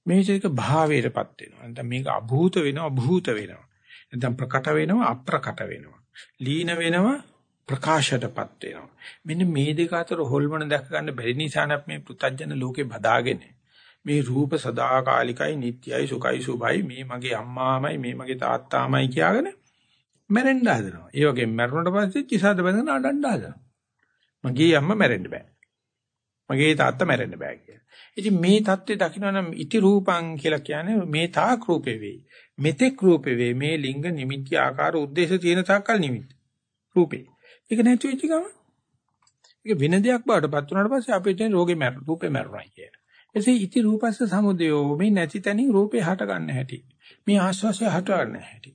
මේ විදිහට භාවයටපත් වෙනවා. නැත්නම් මේක අභූත වෙනවා භූත වෙනවා. නැත්නම් ප්‍රකට වෙනවා අප්‍රකට වෙනවා. ලීන වෙනවා ප්‍රකාශයටපත් වෙනවා. මෙන්න මේ දෙක අතර හොල්මන දැක ගන්න බැරි නිසා මේ පෘථජන ලෝකේ බදාගෙන මේ රූප සදාකාලිකයි නිට්ටයයි සුඛයි සුභයි මේ මගේ අම්මාමයි මේ මගේ තාත්තාමයි කියාගෙන මැරෙන්න හදනවා. ඒ වගේ මැරුණට පස්සේ කිසාද බඳගෙන අඬන්න හදනවා. මගේ අම්මා මැරෙන්න බෑ. මගේ තාත්තා මැරෙන්න බෑ කියලා. ඉතින් මේ தත්ත්වය දකින්නනම් ඉති රූපං කියලා කියන්නේ මේ තාක් රූපේ වෙයි. මෙතෙක් රූපේ වෙයි. මේ ලිංග නිමිති ආකාර උද්දේශ තියෙන තාක්කල් නිමිති. රූපේ. ඒක නැති වෙච්ච ගමන් ඒක වෙන දෙයක් බාටපත් වුණාට පස්සේ අපේ තියෙන රෝගේ මැර රූපේ මැරුණා කියන. එසේ ඉති රූපස්ස සමුදයෝ මේ නැති තැනින් රූපේ හට ගන්න හැටි. මේ ආස්වාසය හට ගන්න හැටි.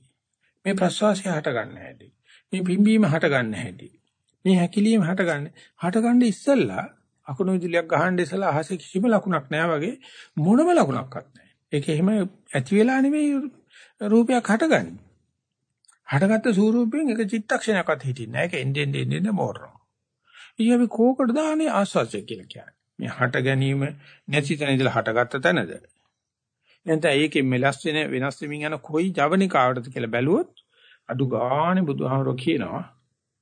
මේ ප්‍රස්වාසය හට ගන්න හැටි. මේ පිම්බීම හට ගන්න හැටි. මේ හැකිලිම හට ගන්න. හට ගන්න ඉස්සෙල්ලා අකුණු විදුලියක් ගහන්න ඉස්සෙල්ලා අහසේ කිසිම ලකුණක් නැහැ වගේ මොනම ලකුණක්වත් නැහැ. ඒක එහෙම ඇති වෙලා නෙමෙයි රූපයක් හටගන්නේ. හටගත්ත ස්වරූපයෙන් එක චිත්තක්ෂණයක්වත් හිටින්නේ නැහැ. ඒක එන්නේ එන්නේ එන්නේ මෝරනවා. ඊයම කෝකටද දාන්නේ ආස්වාසය කියලා කියන්නේ. මේ හට ගැනීම නැති තැන ඉඳලා හටගත්ත තැනද නැත්නම් ඒකෙන් මෙලස් වෙන වෙනස් වෙමින් යන කොයි ජවනිකාවටද කියලා බැලුවොත් අඩු ගානේ බුදුහාමරෝ කියනවා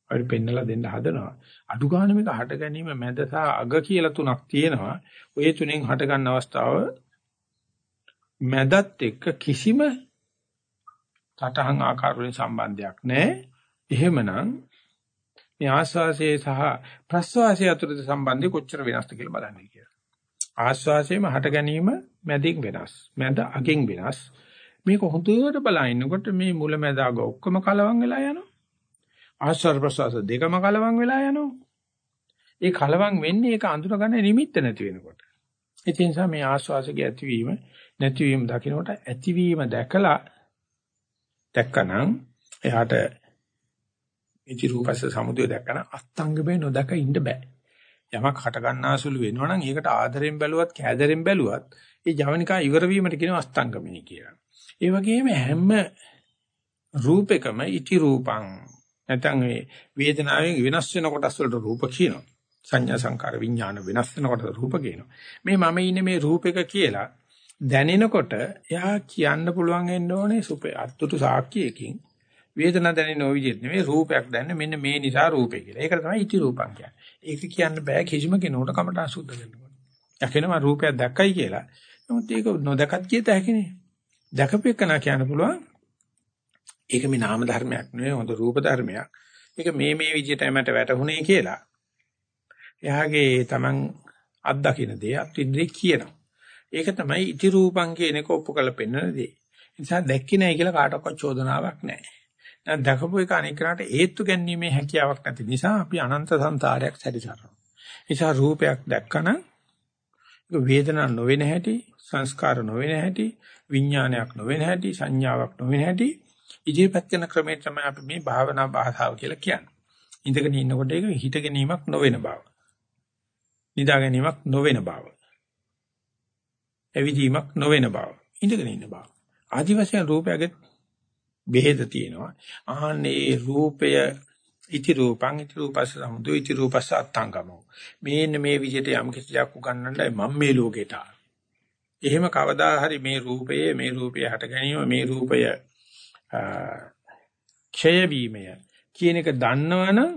අපිට පෙන්නලා දෙන්න හදනවා. අඩු ගන්න මේක හට ගැනීම මැද සහ අග කියලා තුනක් තියෙනවා. ඔය තුනෙන් හට ගන්න අවස්ථාව මැදත් එක්ක කිසිම සටහන් ආකාර වලින් සම්බන්ධයක් නැහැ. එහෙමනම් මේ ආස්වාසයේ සහ ප්‍රස්වාසයේ අතරේ සම්බන්ධය කොච්චර වෙනස්ද කියලා බලන්න කියලා. ආස්වාසයේම හට ගැනීම මැදින් වෙනස්. මැද අගෙන් වෙනස්. මේක හොඳට බලනකොට මේ මුල මැද අග ඔක්කොම කලවම් වෙලා යනවා. ආස්වාද ප්‍රසවාස දෙකම කලවම් වෙලා යනවා. ඒ කලවම් වෙන්නේ ඒක අඳුරගන්න නිමිත්ත නැති වෙනකොට. ඒ නිසා මේ ආස්වාසගේ ඇතිවීම නැතිවීම දකින්නකොට ඇතිවීම දැකලා දැක්කනම් එයාට ඉති රූපස සමුදය දැක්කන අස්තංගමේ නොදක ඉන්න බෑ. යමක් හට ගන්නාසුළු වෙනවනම් ඒකට ආදරෙන් බැලුවත් කෑදරෙන් බැලුවත් ඒ ජවනිකා ඉවර වීමට කියන අස්තංගමනේ කියලා. ඒ වගේම හැම රූපයකම ඉති රූපං නැත්නම් මේ වේදනාවෙන් වෙනස් වෙන කොටස් වලට රූප කියනවා. සංඥා සංකාර විඥාන වෙනස් වෙනකොට රූප කියනවා. මේ මම ඉන්නේ මේ රූපයක කියලා දැනෙනකොට එයා කියන්න පුළුවන් වෙන්න ඕනේ සුපේ අත්තුතු සාක්කියකින් වේදනාව දැනෙන ওই විදිහට නෙමෙයි රූපයක් දැනෙන මෙන්න මේ නිසා රූපේ කියලා. ඒක තමයි ඉති රූපං කියන්නේ. ඒක කියන්න බෑ කිසිම කෙනෙකුට කමට අසුද්ධ වෙන්න. යකිනවා රූපයක් දැක්කයි කියලා. නමුත් ඒක නොදකත් කියත හැකිනේ. දැකපෙකනා කියන්න පුළුවන්. ඒක මේ නාම ධර්මයක් නෙවෙයි හොඳ රූප ධර්මයක්. ඒක මේ මේ විදිහට මට වැටහුනේ කියලා. එයාගේ Taman අත්දකින්න දේ අත්විඳේ කියනවා. ඒක තමයි ඉති රූපං කියන එක ඔප්පු කරලා පෙන්වන දේ. ඒ නිසා දැක්කේ නැහැ කියලා කාටවත් චෝදනාවක් නැහැ. දැන් දැකපු එක අනිකරට ඒත්තු ගැනීමේ හැකියාවක් නැති නිසා අපි අනන්ත සංසාරයක් සැරිසරනවා. නිසා රූපයක් දැක්කම වේදනා නොවෙන හැටි, සංස්කාර නොවෙන හැටි, විඥානයක් නොවෙන හැටි, සංඥාවක් නොවෙන හැටි ඉදිරිපත් කරන ක්‍රමය තමයි අපි මේ භාවනා භාෂාව කියලා කියන්නේ. ඉඳගෙන ඉන්නකොට ඒක හිත ගැනීමක් නොවන බව. නිදා ගැනීමක් නොවන බව. එවිදීමක් නොවන බව. ඉඳගෙන ඉන්න බව. ආදි වශයෙන් රූපයගේ බෙහෙත තියෙනවා. ආන්නේ රූපය ඉති රූපං ඉති රූපස්ස සමුදය ඉති රූපස්ස අත්තංගමෝ. මේන්න මේ විදිහට යම් කිසි දෙයක් උගන්වන්නයි මම මේ ලෝකෙට එහෙම කවදා හරි මේ රූපයේ මේ රූපය හට ගැනීම මේ රූපය ක්ෂය වීමය කියන එක දන්නවනම්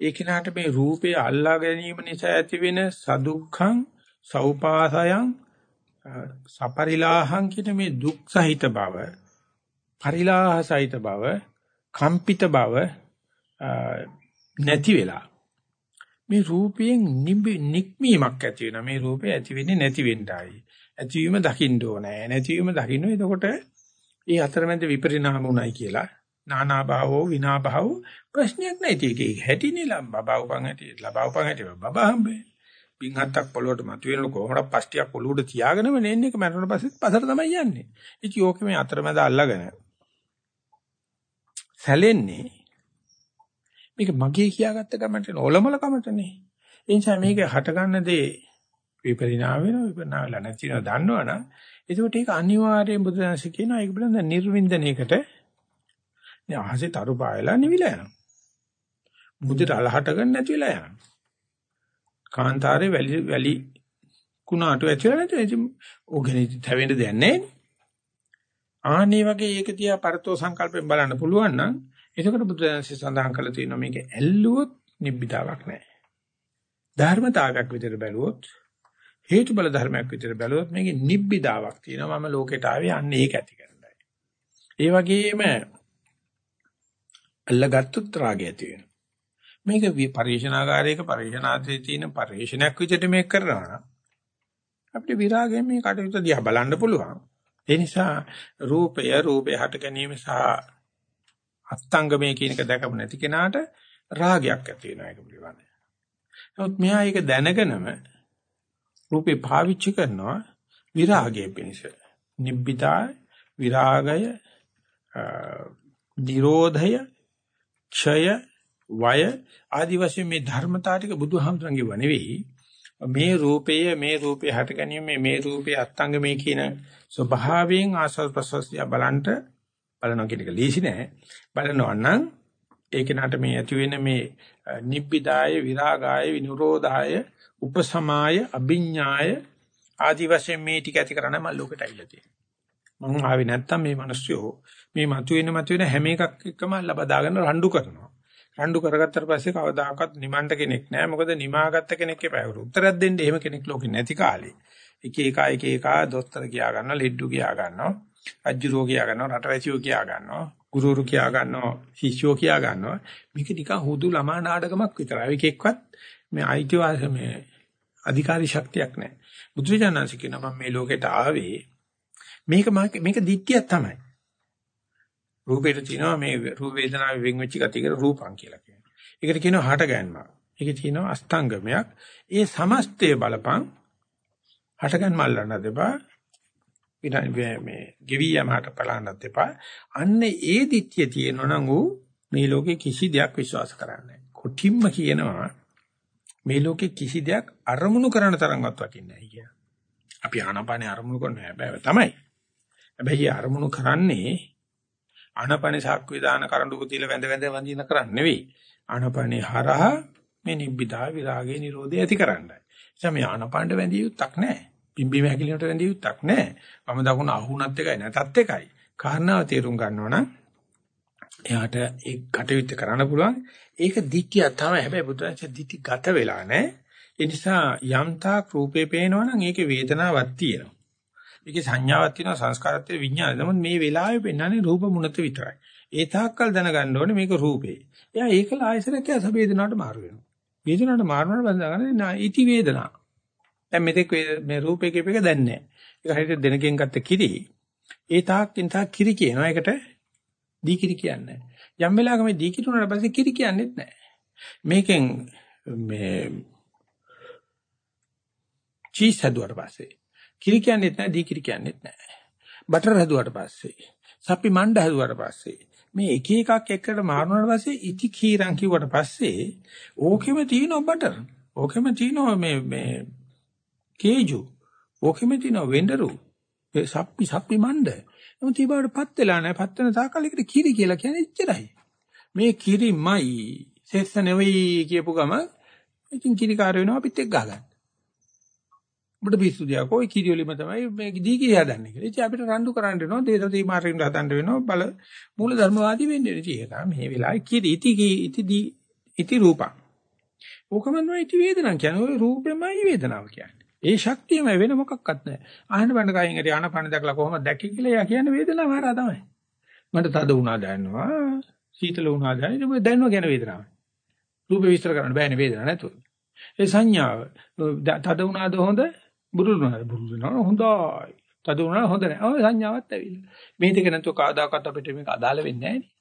ඒ කෙනාට මේ රූපය අල්ලා ගැනීම නිසා ඇතිවෙන සදුක්ඛං සෞපාසයන් සපරිලාහං කියන මේ දුක් සහිත බව පරිලාහ සහිත බව කම්පිත බව නැති වෙලා. මේ රූපයෙන් නික්මීමක් ඇති වෙනවා. මේ රූපේ ඇති වෙන්නේ නැති වෙන්නයි. ඇතිවීම දකින්න ඕනේ. නැතිවීම දකින්න එතකොට ඒ අතරමැද විපරිණාම උනායි කියලා. නානා භාවෝ විනා භාවෝ ප්‍රශ්නයක් නැති එකේ හැටිනේ ලබවපන් හැටි ලබවපන් හැටි බබා හම්බේ පින්හත්තක් පොළොවට මතුවෙනකොට කොහොමද පස්ටියක් පොළොවට තියාගෙනම නෙන්නේ එක මරණ පස්සෙත් පසට තමයි යන්නේ. ඉතින් ඕකේ මේ අතරමැද අල්ලගෙන සැලෙන්නේ මේක මගේ කියාගත්ත ගමන්ට ඔලමල කමටනේ. ඒ නිසා මේක හට ගන්න දේ විපරිණාම වෙනවා විපරිණාම වෙලා නැති වෙනවා දන්නවනම් ඒකට ඒක අනිවාර්යයෙන් බුදුදහම කියනවා ඒක පිළිබඳ නිර්වින්දනයකට නේ අහසේ තරු පායලා නිවිලා යනවා. මුදිට අලහට ගන්න නැති වෙලා යනවා. කාන්තාරේ වැලි වැලි කුණාට ඇතුළේ නැති ඕකනේ තැවෙන්න දෙයක් නැහැ. ආන්නේ වගේ ඒක දිහා පරතෝ සංකල්පයෙන් බලන්න පුළුවන් නම් එතකොට බුදුදහමසේ සඳහන් කරලා තියෙනවා මේක ඇල්ලුවොත් නිබ්බිදාවක් නැහැ. ධර්මතාවයක් විදිහට බැලුවොත් හේතුබල ධර්මයක් විදිහට බැලුවොත් මේකේ නිබ්බිදාවක් තියෙනවා. මම ලෝකෙට ආවේ අන්න ඒක ඇති කරන්නයි. ඒ වගේම අල්ලගත්තුත් රාගය ඇති වෙනවා. මේක පරිශනාගාරයක පරිශනාදී තියෙන පරිශනයක් විදිහට මේක කරනවා නම් අපිට විරාගයෙන් මේ කටයුතු දිහා බලන්න පුළුවන්. ඒ නිසා රූපය රූපේ හට ගැනීම සහ අස්තංගමයේ කියන එක දැකපු නැති කෙනාට රාගයක් ඇති වෙනවා ඒක පිළිබඳ. නමුත් මෙහා ඒක දැනගෙනම රූපේ පාවිච්චි කරනවා විරාගයේ පිණිස. නිබ්බිදා විරාගය නිරෝධය ක්ෂය වය ආදි වශයෙන් මේ ධර්මතා ටික බුදුහාමුදුරන්ගේ ව නෙවෙයි මේ රූපයේ මේ රූපේ හට ගැනීම මේ රූපේ අත්ංගමේ කියන ස්වභාවයෙන් ආස්වාද ප්‍රසස්ය බලන්ට බලනවා කියන එක ලීසි නෑ. බලනවා නම් ඒක නට මේ ඇති වෙන මේ නිබ්බිදාය විරාගාය විනුරෝධාය උපසමාය අභිඥාය ආදි වශයෙන් මේ ටික ඇති කරන්න මම ලෝකෙට ඇවිල්ලා තියෙනවා. මම ආවේ නැත්තම් මේ මිනිස්සුયો මේ මතුවෙන මතුවෙන හැම එකක් එක්කම ලබදාගෙන රණ්ඩු කරනවා. රණ්ඩු කරගත්තට පස්සේ කවදාකවත් නිමණ්ඩ කෙනෙක් නැහැ. මොකද නිමාගත්ත කෙනෙක් එපා. උත්තරයක් දෙන්න එහෙම කෙනෙක් ලෝකේ නැති කාලේ. එක එක එක එක දොස්තර කියා ගන්නවා, ලෙඩ්ඩු කියා ගන්නවා, අජ්ජුරෝ කියා ගන්නවා, රටවැසියෝ කියා ගන්නවා, ගුරුරු කියා ගන්නවා, ශිෂ්‍යෝ කියා ගන්නවා. මේක නිකන් හුදු ළමා නාටකමක් විතරයි. ඒකෙක්වත් මේ අයිතිවාසිකම මේ අධිකාරී ශක්තියක් නැහැ. බුදුරජාණන්සේ කියනවා මම මේ ලෝකෙට ආවේ මේක මේක දිට්ඨියක් තමයි. රූපේට තියෙනවා මේ රූප වේදනාවේ වෙන් වෙච්ච ගතියකට රූපං කියලා කියනවා. ඒකට කියනවා හට ගැනීමක්. ඒකේ තියෙනවා අස්තංගමයක්. ඒ සමස්තය බලපං හට ගැනීම අල්ලන්න දෙපා. මේ ගෙවියමකට බලන්නත් එපා. අන්න ඒ දිට්ඨිය තියෙනවා නම් ඌ මේ ලෝකේ කිසි දෙයක් විශ්වාස කරන්නේ නැහැ. කොටිම්ම කියනවා මේ ලෝකේ කිසි දෙයක් අරමුණු කරන තරම්වත් වටින්නේ නැහැ කියලා. අපි ආනපානේ අරමුණු කරන හැබැයි තමයි. හැබැයි අරමුණු කරන්නේ ආනපානේ සාක්කුවේ දාන කරඬුක තියලා වැඳ වැඳ වඳින කරන්නේ නෙවෙයි. ආනපානේ හරහා මේ නිබ්බිදා විරාගේ නිරෝධය ඇති කරන්නයි. එනිසා මේ ආනපානට වැඳිය යුත්තක් නැහැ. පිම්බීම හැකිලිනට වැඳිය යුත්තක් නැහැ. වම දකුණ අහුණත් එකයි නැතත් එකයි. කාරණාව තේරුම් ගන්නවා නම් එයාට ඒ කටයුත්ත කරන්න පුළුවන්. ඒක දික්කිය තමයි. හැබැයි බුදුරජාණන් දිටි ගත වෙලා නැහැ. ඒ නිසා යම්තාක් රූපේ පේනවනම් ඒකේ වේදනාවක් තියෙනවා. ඒකේ සංඥාවක් තියෙනවා සංස්කාරات තියෙන විඥානය. නමුත් මේ වෙලාවේ පෙන්වන්නේ රූප මුණත විතරයි. ඒ තාක්කල් දැනගන්න ඕනේ මේක රූපේ. එයා ඒකල ආයසරයක් ඇස වේදනාවට මාරු වෙනවා. වේදනාවට මාරුනට බඳගන්නේ ඉති වේදනා. දැන් මෙතෙක් මේ රූපේ කියප එක දැන් නැහැ. ඒක හරියට දෙනකින් ගත්ත කිරි. ඒ තාක්කින් තාක් කිරි කියනවා. ඒකට දී කිරි කියන්නේ යම් වෙලාවක මේ දී කිරි උනාට පස්සේ කිරි කියන්නේත් නැහැ. මේකෙන් මේ චීස් හදුවට පස්සේ කිරි කියන්නේත් නැහැ දී කිරි කියන්නේත් නැහැ. බටර් හදුවට පස්සේ සප්පි මණ්ඩ හදුවට පස්සේ මේ එක එකක් එකට මාරුනාට පස්සේ ඉති කීරන් කිව්වට පස්සේ ඕකෙම තියෙනවා බටර්. ඕකෙම තියෙනවා මේ මේ කේජු. ඕකෙම තියෙනවා වෙන්ඩරු. සප්පි සප්පි මණ්ඩ. නමුත් ඊබාටපත් වෙලා නැහැ. පත් වෙන තාකලයකට කිරි කියලා කියන්නේ එච්චරයි. මේ කිරිමයි සෙස්ස නෙවෙයි කියපු ගම ඉතින් කිරිකාර වෙනවා අපිත් එක්ක ගහගන්න. ඔබට පිස්සු දියා කොයි කිරියොලිම තමයි මේ දී කිරි හදන්නේ කියලා. ඉතින් අපිට රණ්ඩු කරන්න වෙනවා දේශතී මාර්ගෙන් හදන්න වෙනවා බල මූල ධර්මවාදී වෙන්න වෙනවා. ඒක මේ වෙලාවේ කිරි ඉති ඉති ඉති රූපං. ඕකම තමයි ඉති වේදනං කියන්නේ. ඔය රූපෙමයි වේදනාව කියන්නේ. ඒ ශක්තියම වෙන මොකක්වත් නැහැ. ආහන බණ්ඩ කයින් හරි ආනපන දැකලා කොහොමද දැක්කේ කියලා එයා කියන්නේ වේදනාව හරහා තමයි. මට තද වුණා දැනනවා, සීතල වුණා දැනෙනවා, දැනනවා කියන වේදනාව. රූපේ විස්තර කරන්න බෑනේ වේදනාව නැතුව. ඒ සංඥාව තද වුණාද හොඳ බුරුල් වුණා බුරුල් වෙනවා හොඳයි. තද වුණා හොඳ නැහැ. ඔය සංඥාවක් ඇවිල්ලා. මේ දෙක නැතුව කාදාකත් අපිට මේක අදාළ වෙන්නේ නැහැ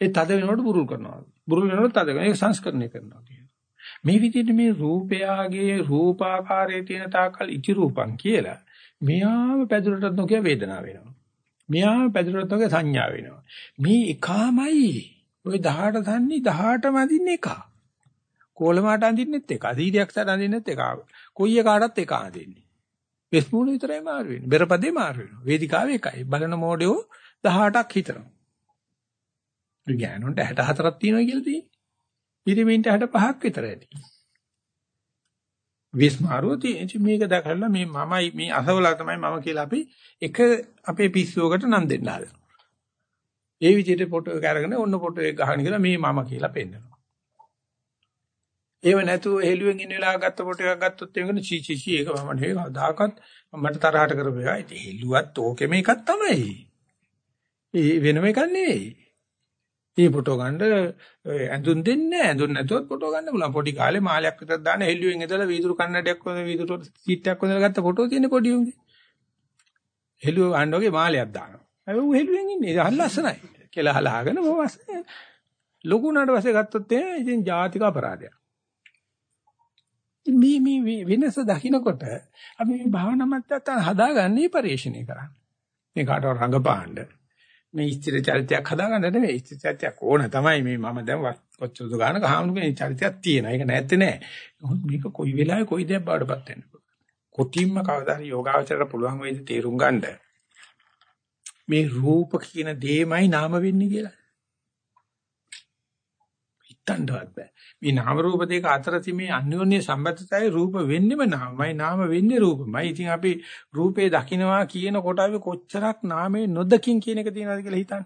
ඒ තද වෙනකොට බුරුල් කරනවා. බුරුල් වෙනකොට තද වෙනවා. ඒක සංස්කරණය කරනවා කියනවා. මේ විදිහට මේ රූපයාගේ රූපාකාරයේ තියෙන තාකල් ඉති රූපං කියලා මෙයාම පැදුරටත් නොකිය වේදනාව වෙනවා. මෙයාම පැදුරටත් නොකිය සංඥා වෙනවා. මේ එකමයි. ওই 18 තන්නේ 18ම අදින්නේ එක. කොළමාට අඳින්නෙත් එක. අදීරියක් සට අඳින්නෙත් එක. කොයි එකකටත් එක අඳින්නේ. වෙස්මුණු විතරයි මාරු වෙන්නේ. බෙරපදේ මාරු වෙනවා. වේදිකාව එකයි. බලන මොඩියෝ 18ක් හිතනවා. විඥානොන්ට 64ක් තියෙනවා කියලා තියෙන්නේ. පිරිමින්ට 65ක් විතර ඇති. විස්මාරුව තියෙන්නේ මේක දැකලා මේ මමයි මේ අසවලා තමයි මම කියලා අපි එක අපේ පිස්සුවකට නම් දෙන්න හදනවා. ඒ විදිහට ෆොටෝ එක අරගෙන ඔන්න ෆොටෝ එක ගහගෙන කියලා මේ මම කියලා පෙන්නනවා. ඒව නැතුව හෙළුවෙන් ඉන්න වෙලාව ගත්ත ෆොටෝ එකක් ගත්තොත් එමෙන්න චී චී චී ඒක මම නෙවෙයි කවදාකවත් මට තරහට කරපු එකයි. ඉතින් හෙළුවත් ඕකෙම එකක් තමයි. ඒ වෙනම එකක් නෙවෙයි. මේ ෆොටෝ ගන්න ඇඳුම් දෙන්නේ ඇඳුම් නැතුවත් ෆොටෝ ගන්න පුළුවන්. පොඩි කාලේ මාලයක් විතර දාන හෙළුවෙන් ඉඳලා වීදුරු කන්නඩයක් වගේ වීදුරු සීට් එකක් වගේ ගත්ත ෆොටෝ තියෙන පොඩි උන්ගේ. හෙළුව ගන්න වගේ මාලයක් දානවා. ඒ ඌ හෙළුවෙන් ඉන්නේ. ඒක හරි ලස්සනයි. කියලා හලාගෙන මොවස්. ලොකු උනාට පස්සේ ගත්තොත් එහෙනම් ඉතින් ජාතික අපරාධයක්. මේ මේ වෙනස දකින්නකොට අපි මේ භාවනා මතයන් හදාගන්නේ පරිශ්‍රණය කරන්නේ. මේ කාටවත් රඟපාන්න. මේ ස්ථිර චරිතයක් හදාගන්න නෙවෙයි ස්ථිර චරිතයක් ඕන තමයි මේ මම දැන් කොච්චරද ගානක හාමුදුරනේ චරිතයක් තියෙනවා. ඒක නැත්තේ නෑ. මේක කොයි වෙලාවෙ කොයි දෙයක් බාඩපත් වෙන්න පුළුවන්. කොටිම්ම කවදා හරි යෝගාවචරයට පුළුවන් වෙයිද තේරුම් ගන්න. මේ රූප කියන දෙයමයි නාම වෙන්නේ කියලා. හිතන්නවත් බෑ. මේ නාම රූප දෙක අතර තිබෙන අන්‍යෝන්‍ය සම්බන්ධතාවය රූප වෙන්නෙම නාමයි නාම වෙන්නේ රූපමයි. ඉතින් අපි රූපේ දකින්නවා කියන කොට අපි කොච්චරක් නාමේ නොදකින් කියන එක තියනවද කියලා හිතන්න.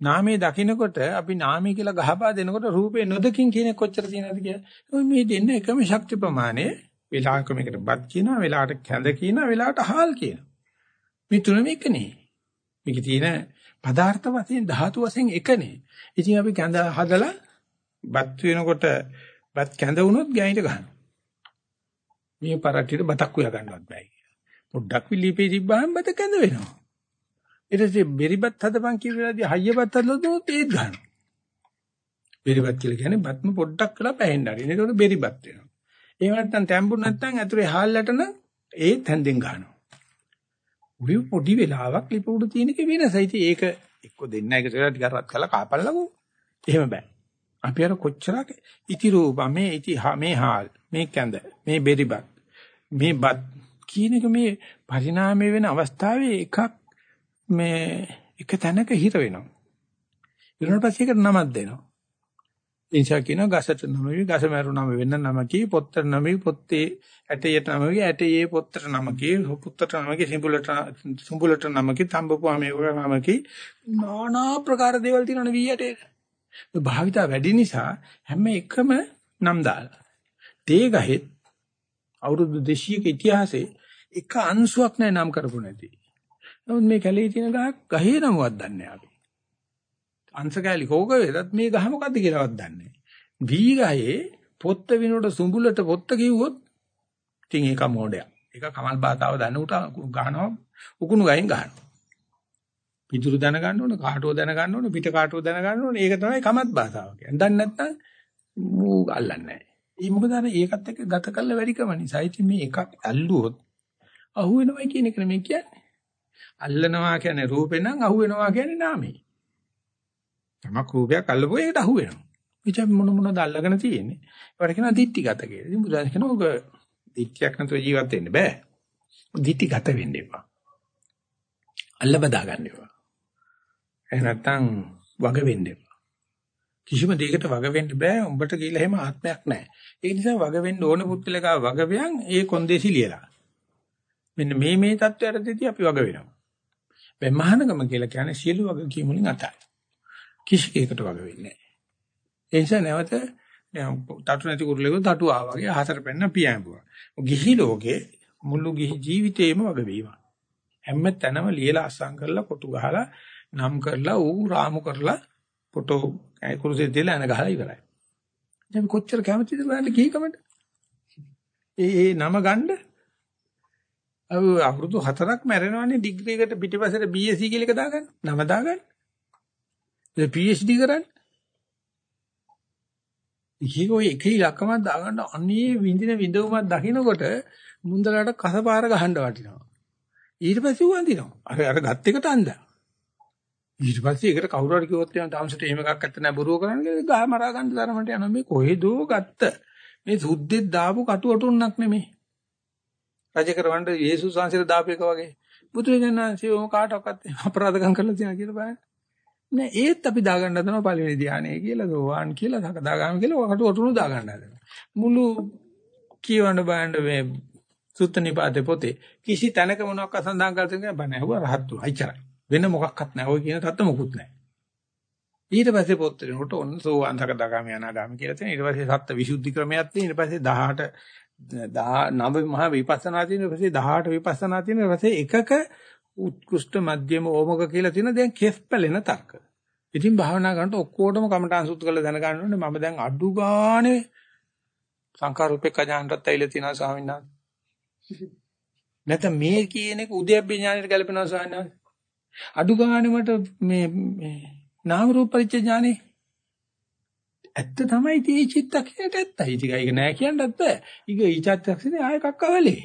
නාමයේ දකින්නකොට අපි නාමය කියලා ගහපා දෙනකොට රූපේ නොදකින් කියන කොච්චර තියෙනවද කියලා. මේ දෙන්න එකම ශක්ති ප්‍රමාණය වෙලාවක මේකට බත් කියනවා, වෙලාවට කැඳ කියනවා, වෙලාවට හාල් කියනවා. මේ තුනම එකනේ. මේකේ තියෙන පදාර්ථ වශයෙන් ධාතු වශයෙන් එකනේ. ඉතින් අපි කැඳ හදලා බත් වෙනකොට බත් කැඳ වුණොත් ගෑනිට ගන්නවා. මේ පරට්ටියට බතක් උයා ගන්නවත් බෑ කියලා. පොඩ්ඩක් විලිපේ තිබ්බහම බත කැඳ වෙනවා. ඊට පස්සේ බෙරිබත් හදපන් කියලාදී හයියපත් හදලොත් ඒත් ගන්නවා. බෙරිබත් කියලා කියන්නේ බත්ම පොඩ්ඩක් කළා පැහෙන්න හරි. ඒකට බෙරිබත් වෙනවා. එහෙම නැත්නම් තැඹුරු නැත්නම් ඇතුලේ හාල්ලට නම් ඒත් හැන්දෙන් ගන්නවා. උඩ පොඩි වෙලාවක් ලිප උඩ තියෙන එක වෙනසයි. ඉතින් ඒක එක්ක දෙන්න එක කියලා ටිකක් රත් කරලා කාපල්ලකෝ. එහෙම බෑ. අපි අර කොච්චරක් ඉති රූප මේ ඉති මේ හාල් මේ කැඳ මේ බෙරිබත් මේ බත් කියන එක මේ පරිණාමය වෙන අවස්ථාවේ එකක් මේ එක තැනක හිර වෙනවා. ඊට පස්සේ ඒකට නමක් දෙනවා. එනිසා කියන ගසට නමවි ගස මරුණම වෙන්න නමකී පොත්තට නමවි පොත්තේ ඇටයට නමවි ඇටයේ පොත්තට නමකී පුත්තට නමකී සිඹුලට සුඹුලට නමකී තඹපුවාමේ නමකී নানা ප්‍රකාර දේවල් තියෙනවනේ වී ඇටේ. භාවිතා වැඩි නිසා හැම එකම නම් දාලා. තේ ගහෙත් අවුරුදු 200ක ඉතිහාසයේ එක අංශුවක් නැහැ නම් කරපු නැති. නමුත් මේ කැලේ තියෙන ගහක් ගහේ නමවත් දන්නේ අපි. අංශ කැලි කෝක වේදත් මේ ගහ මොකද්ද කියලාවත් දන්නේ නැහැ. වී ගහේ පොත්ත විනෝඩ සුඹුලට පොත්ත කිව්වොත් ඉතින් ඒක මොඩයක්. ඒක කමල් බාතාව දන්න උට ගහනවා උකුණු ගහෙන් ගහනවා. පිටුරු දැන ගන්න ඕන කාටෝ දැන ගන්න ඕන පිට කාටෝ දැන ගන්න ඕන ඒක තමයි කමත් භාෂාව කියන්නේ. දන්නේ නැත්නම් මූ අල්ලන්නේ නැහැ. ඒ මොකද අර ඒකත් එක්ක ගත කළ වැඩිකම නිසා ඉතින් මේ එකක් ඇල්ලුවොත් අහු වෙනවයි කියන එක නෙමෙයි කියන්නේ. අල්ලනවා කියන්නේ රූපේ නම් අහු වෙනවා කියන්නේ නාමේ. තමක් රූපයක් අල්ලපුවා ඒකට අහු වෙනවා. ඉතින් මොන මොනවද අල්ලගෙන තියෙන්නේ? ඒවට කියනවා දිට්ටිගත කියලා. ඉතින් බුදුන් කියනවා ඔබ දිට්ටියක් නැතුව ජීවත් වෙන්න බෑ. දිට්ටිගත වෙන්න එපා. අල්ල බදා ගන්න එපා. එහෙ නැත්නම් වග වෙන්න එපා. කිසිම දෙයකට වග වෙන්න බෑ. උඹට කියලා එහෙම ආත්මයක් නැහැ. ඒ නිසා වග වෙන්න ඕන පුත්ලකා වග වියන් ඒ කොන්දේසි ලියලා. මෙන්න මේ මේ தත්වයටදී අපි වග වෙනවා. මේ මහානගම කියලා කියන්නේ සියලු වග කීමුලින් අතයි. කිසි කෙනෙකුට වග වෙන්නේ නැහැ. ඒ නිසා නැවත තටු නැති කුරුල්ලෙකුට තටු ආවා වගේ හතර පෙන්න පියඹුවා. ගිහි ලෝකේ මුළු ගිහි ජීවිතේම වග වීම. හැම තැනම ලියලා අස්සම් කරලා කොටු ගහලා නම් කරලා ඌ රාමු කරලා ෆොටෝ කුරුසේ දාලා එන ගහලා ඉවරයි. දැන් කොච්චර කැමතිද බලන්න කීකමට? ඒ ඒ නම ගන්න අවුරුදු 4ක් මැරෙනවානේ ඩිග්‍රී එකට පිටිපස්සට BSc කියලා එක දාගන්න. නම දාගන්න. ඒ PhD කරන්න. ඉහිග ඔය එක ඉලක්කමක් දාගන්න අනේ විඳින විඳවමක් දකින්නකොට මුන්දලට කසපාර ගහන්න වටිනවා. ඊට පස්සේ වඳිනවා. අර අර ගත් එකට අන්දා. ඊට පස්සේ ඒකට කවුරු හරි කිව්වොත් එහෙනම් තාමසට එහෙම එකක් නැත්නම් නෑ. බොරුව කරන්න කියලා ගහ මරා ගන්න තරමට යනවා. මේ කොහෙදෝ ගත්ත? මේ සුද්ධෙත් දාපු කටු අටුන්නක් නෙමෙයි රජ කරවන්න යේසුස් වහන්සේට දාපු එක වගේ. බුදුරජාණන්සේ ඔම කාටවත් අපරාධකම් කරලා තියනවා කියලා බලන්න. නෑ ඒත් අපි දාගන්න හදනවා පළවෙනි ධානය කියලා දෝවාන් කියලා සකදාගාම කියලා කටු අටුණු දාගන්න හදනවා. මුළු කියවන්න බලන්න මේ සුත්ත නිපාතේ පොතේ කිසි තැනක මොනවක් අසඳහන් කරලා තියෙන බෑ නෑ හුවා රහත් වුණා. අයිචරයි වෙන මොකක්වත් නැහැ. ඔය කියන තත්ත මොකුත් නැහැ. ඊට පස්සේ පොත් වෙනකොට ඔන්න සෝවාන් සකදාගාමී අනාගාමී කියලා තියෙනවා. ඊට පස්සේ සත්ත්ව විසුද්ධි ක්‍රමයක් තියෙනවා. ඊට පස්සේ 18 9 මහා විපස්සනා තියෙනවා. ඊට පස්සේ 18 විපස්සනා තියෙනවා. ඊට පස්සේ එකක උත්කෘෂ්ඨ මධ්‍යම ඕමක කියලා තියෙන දැන් කෙස් පැලෙන තර්ක. ඉතින් භාවනා කරනකොට ඔක්කොටම කමටහන් සුත් කරලා දැනගන්න ඕනේ මම දැන් අඩු ගානේ සංකාරූපේක ඥානටත් ඇවිල්ලා තියෙනවා ස්වාමීන් වහන්සේ. නැත්නම් මේ කියන එක උද්‍යප්පේ ඥානෙට ගැලපෙනවා ස්වාමීන් වහන්සේ. අඩු ගානේ මට මේ මේ නාම රූප පරිච්ඡේ ඥානේ ඇත්ත තමයි තී චිත්තක්ෂණයට ඇත්තයි. ඉතින් ඒක නෑ කියන්නත් බෑ. ඒක ඊචත්තක්ෂණේ ආයෙ එකක් අවලේ.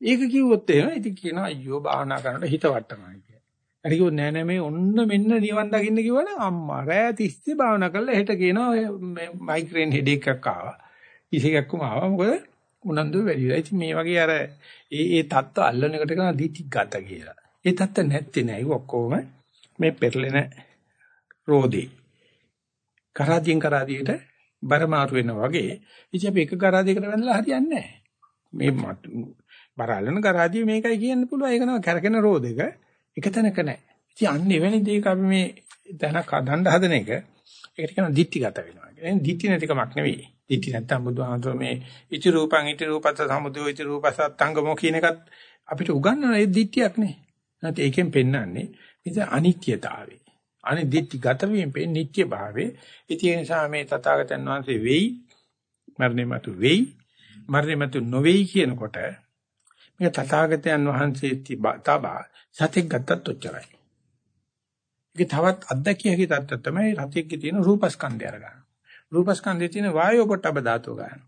ඒක කිව්වොත් එහෙම ඉතින් කියනවා අයියෝ භාවනා කරනකොට හිත වටනවා කියලා. හරි කිව්වොත් නෑ නෑ මේ ඔන්න මෙන්න නිවන් දකින්න කිව්වනම් අම්මා රෑ 30 භාවනා කරලා හෙට කියනවා මේ මයිග්‍රේන් හෙඩ් එකක් ආවා. ඉසේකක්ම ආවා මොකද උනන්දු වැඩි වෙලා. ඉතින් මේ වගේ අර ඒ ඒ தত্ত্ব අල්ලන එකට කරන දිටිගත කියලා. ඒ தත්ත නැත්තේ නෑ. ඒක ඔක්කොම මේ පෙරලෙන රෝදේ. කරාදියෙන් කරාදියට බරමාරු වෙනවා වගේ. ඉතින් අපි එක කරාදියකට වැඳලා හරියන්නේ නෑ. මේ බරාලන කරාදිය මේකයි කියන්න පුළුවන්. ඒක නම කැරකෙන රෝදෙක එක තැනක නෑ. ඉතින් අන්න එවැනි දෙයක අපි මේ දැනක් හදන්න හදන එක ඒකට කියනවා ditthිගත වෙනවා. ඒ ditthි නැතිකමක් නෙවෙයි. ditthි නැත්තම් බුදුහාමතුරු මේ ඉති රූපං ඉති රූපත සමුදය ඉති රූපසත්තංගමෝ කියන එකත් අපිට උගන්වන ඒ ditthියක් නේ. නැත්නම් ඒකෙන් පෙන්වන්නේ ඉතින් අනිත්‍යතාවය. අනේ ditthිගත වීම පෙන්නේ නිට්ටය භාවයේ. ඉතින් ඒ නිසා මේ තථාගතයන් වහන්සේ වෙයි මරණය මතු වෙයි මරණය මතු නොවේයි කියනකොට මේක තථාගතයන් වහන්සේ තබා සතෙක් ගත්තත් ඔච්චරයි. ඒක තවත් අත්දැකිය හැකි තත්ත්ව තමයි රතෙක්ගේ තියෙන රූපස්කන්ධය අරගන්න. රූපස්කන්ධයේ තියෙන වායෝ පොට්ටබ ධාතුව ගන්න.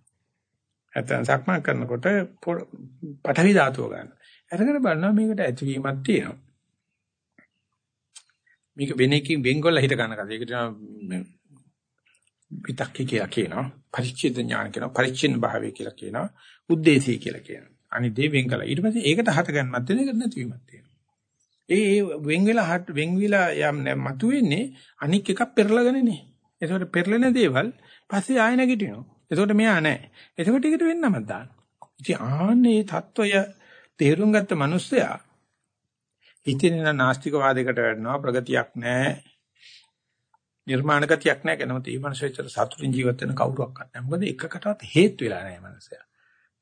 නැත්නම් සක්මන් කරනකොට පඨවි ධාතුව ගන්න. අරගෙන බලනවා මේකට ඇතිවීමක් තියෙනවා. මේක වෙන එකකින් වෙන්කොල්ලා හිත ගන්න කතාව. ඒකට විතක්කේ කියලා කියනවා. පරිච්ඡේද ඥාන කියනවා. පරිච්ඡින්න භාවය කියලා කියනවා. උද්දේශය කියලා කියනවා. අනිදේ වෙන්කලා. ඊට පස්සේ ඒකට හත ගන්නත් වෙන එකට නැතිවීමක් තියෙනවා. ඒ වෙන් වෙලා වෙන් වෙලා යම් මතු වෙන්නේ අනික් එකක් පෙරලගෙනනේ. ඒසොට පෙරලෙන දේවල් පස්සේ ආය නැගිටිනවා. ඒසොට මෙයා නැහැ. ඒසොට ටිකට වෙන්නම දාන. ඉතින් ආන්නේ தত্ত্বය තේරුම් ගත්ත මිනිස්සයා හිතෙන නාස්තික වාදයකට වැටෙනවා ප්‍රගතියක් නැහැ. නිර්මාණ ගතියක් නැහැ කෙනම තේ මනසෙච්චර සතුටින් ජීවත් වෙන කවුරක්වත් නැහැ. මොකද එකකටවත් හේතු වෙලා නැහැ මනසයා.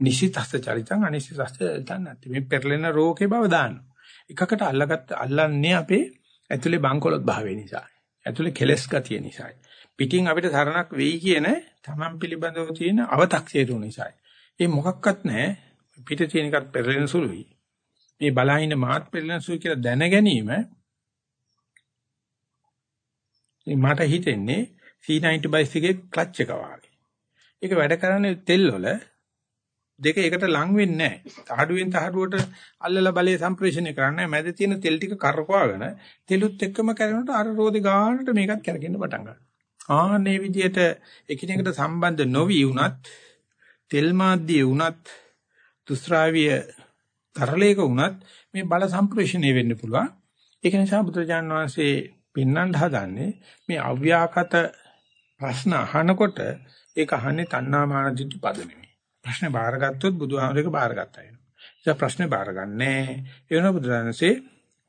නිසිතස්ස චරිතං අනිසිතස්ස චරිතං නැති. මේ පෙරලෙන රෝගේ බව දානවා. එකකට අල්ලගත්ත අල්ලන්නේ අපේ ඇතුලේ බංකොලොත් භාවය නිසා. ඇතුලේ කෙලස් ගතිය නිසායි. පිටින් අපිට සරණක් වෙයි කියන තමන් පිළිබඳව තියෙන අව탁සේරු නිසායි. ඒ මොකක්වත් නැහැ. පිට තියෙන එකත් පෙරලෙන සුළුයි. මේ බලහින මාත් පෙරලෙන සුළු කියලා දැන ගැනීම මට හිතෙන්නේ C90 බයිසිකේ ක්ලච් එක වගේ. ඒක වැඩ කරන්නේ තෙල් වල දෙක එකට ලං වෙන්නේ නැහැ. තහඩුවෙන් තහඩුවට අල්ලලා බලයේ සම්ප්‍රේෂණය කරන්නේ මැද තියෙන තෙල් ටික කරකවාගෙන තෙලුත් එක්කම කරනකොට අර රෝදේ ගානට මේකත් කරගෙන පටන් ගන්නවා. ආන්නේ විදිහට එකිනෙකට සම්බන්ධ නොවි වුණත් තෙල් මාධ්‍ය වුණත් දුස්රාවිය තරලයක වුණත් මේ බල සම්ප්‍රේෂණය වෙන්න පුළුවන්. ඒක නිසා බුදුරජාණන් වහන්සේ පෙන්වන්න හදන්නේ මේ අව්‍යාකට ප්‍රශ්න අහනකොට ඒක අහන්නේ තණ්හා මාන දිට්ඨි පද නෙමෙයි. ප්‍රශ්නේ බාරගත්තොත් බුදුහාමරේක බාරගත්තා වෙනවා. ඒක ප්‍රශ්නේ බාරගන්නේ ඒ වෙන බුදුරජාණන්සේ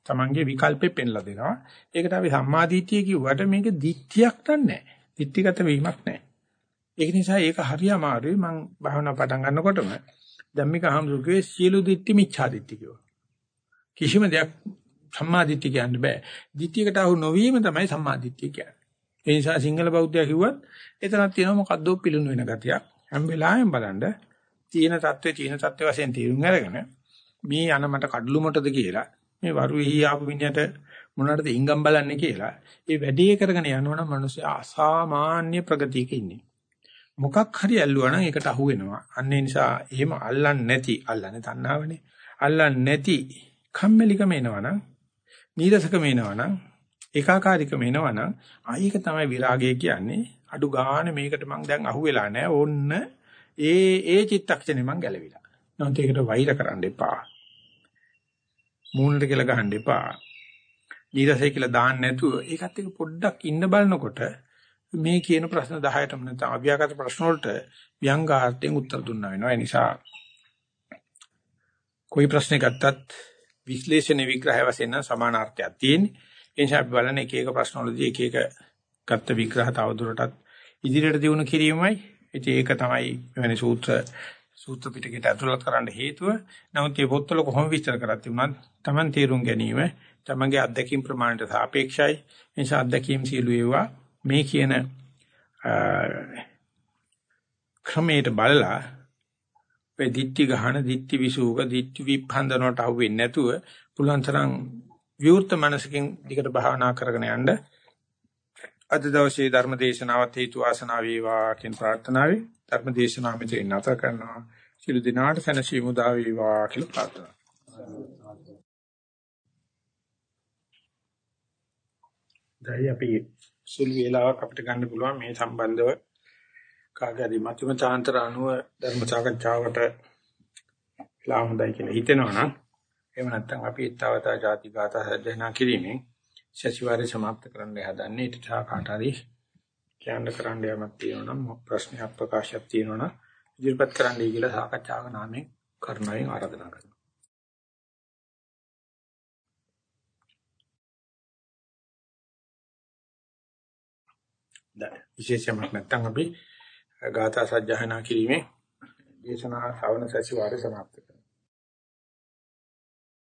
තමන්ගේ විකල්පේ පෙන්ලා දෙනවා. ඒකට අපි සම්මාදිට්ඨිය කිව්වට මේක දිට්ඨියක් නැහැ. දිට්ඨිගත වීමක් නැහැ. ඒක නිසා ඒක හරි අමාරුයි. මම භාවනා පටන් ගන්නකොටම ධම්මික හඳුකේ සියලු දිට්ඨි මිච්ඡා දිට්ඨි කියනවා. කිසිම දෙයක් සම්මා දිට්ඨි කියන්න බෑ. දිට්ඨියකට අහු නොවීම තමයි සම්මා දිට්ඨිය කියන්නේ. ඒ නිසා සිංහල බෞද්ධයා කිව්වත් එතනක් තියෙනවා මොකද්ද පිළිණු වෙන ගතියක්. හැම වෙලාවෙම බලන්න තියෙන தત્ත්වේ තියෙන தત્ත්වේ වශයෙන් තීරුම් අරගෙන මේ අනමට කඩළු මොටද කියලා මේ වරු එහි ආපු මිනිහට මොනකටද ඉංගම් බලන්නේ කියලා ඒ වැඩේ කරගෙන යනවනම් මිනිස්සු අසාමාන්‍ය ප්‍රගතියක ඉන්නේ. මොකක් හරි ඇල්ලුවා නම් ඒකට අහු වෙනවා. අන්න ඒ නිසා එහෙම අල්ලන්නේ නැති අල්ලන්නේ තණ්හාවනේ. අල්ලන්නේ නැති කම්මැලිකම එනවනම් නීරසකම එනවනම් ඒකාකාරීකම එනවනම් ආයක තමයි විරාගය කියන්නේ. අඩු ගානේ මේකට මං දැන් අහුවෙලා නැහැ. ඕන්න ඒ ඒ චිත්තක්ෂණේ මං ගැලවිලා. නැත්නම් ඒකට වෛර කරන්න එපා. මූණට කියලා ගහන්න එපා. නීරසයි කියලා දාන්න නැතුව ඒකත් එක්ක පොඩ්ඩක් ඉන්න බලනකොට මේ කියන ප්‍රශ්න 10ටම නැත්නම් අව්‍යාකට ප්‍රශ්න වලට ව්‍යංගාර්ථයෙන් උත්තර දුන්නා වෙනවා. ඒ නිසා કોઈ ප්‍රශ්න ගත්තත් විශ්ලේෂණ විග්‍රහය වශයෙන් සමානාර්ථයක් තියෙන්නේ. ඒ නිසා අපි බලන්නේ එක එක ප්‍රශ්න වලදී එක එක ගත්ත විග්‍රහ තවදුරටත් ඉදිරියට දියුණු කිරීමයි. ඉතින් ඒක තමයි මෙවැනි සූත්‍ර සූත්‍ර පිටකයට ඇතුළත් කරන්න හේතුව. නමුත් මේ පොත්වල කොහොම විස්තර කරත් උනත් Taman තේරුම් ගැනීම තමන්ගේ අත්දැකීම් ප්‍රමාණයට සාපේක්ෂයි. ඒ නිසා අත්දැකීම් සියලු ඒවා මේ කියන ක්‍රමයට බලලා මේ දික්ටි ගහන දික්ටි විසූක දික්ටි විප්හන්දනට අහුවෙන්නේ නැතුව පුළුවන් තරම් විවෘත මනසකින් දිකට භාවනා කරගෙන යන්න. අද දවසේ ධර්ම දේශනාවත් හේතු ආසනාව වේවා කියන ප්‍රාර්ථනාවයි ධර්ම දේශනාව මෙතන නැත කරනවා. සිළු දිනාට සැනසීම උදා වේවා කියලා ප්‍රාර්ථනා දැන් අපි සුළු වේලාවක් අපිට ගන්න පුළුවන් මේ සම්බන්ධව කාගරි මතුම තාන්තර අනුව ධර්ම සාකච්ඡාවට ලා හොඳයි කියලා හිතෙනවා නම් එහෙම නැත්නම් අපි ඊතාවතා ಜಾති ගාථා සජ්ජනා කිරීමෙන් සතිವಾರේ સમાપ્ત කරන්න හදන්නේ. ඊට තා කාට හරි කියන්න කරන්න යමක් තියෙනවා නම් ප්‍රශ්නයක් ප්‍රකාශයක් තියෙනවා නම් ඉදිරිපත් කරන්නයි කියලා සාකච්ඡාවක නාමයෙන් කරුණාවෙන් ආරාධනා කරනවා. විශේෂයක් නැත්නම් අපි ගාථා සජ්ජහනා කිරීමේ දේශනා ශ්‍රවණ සැසිවාරය සමාප්ත කරනවා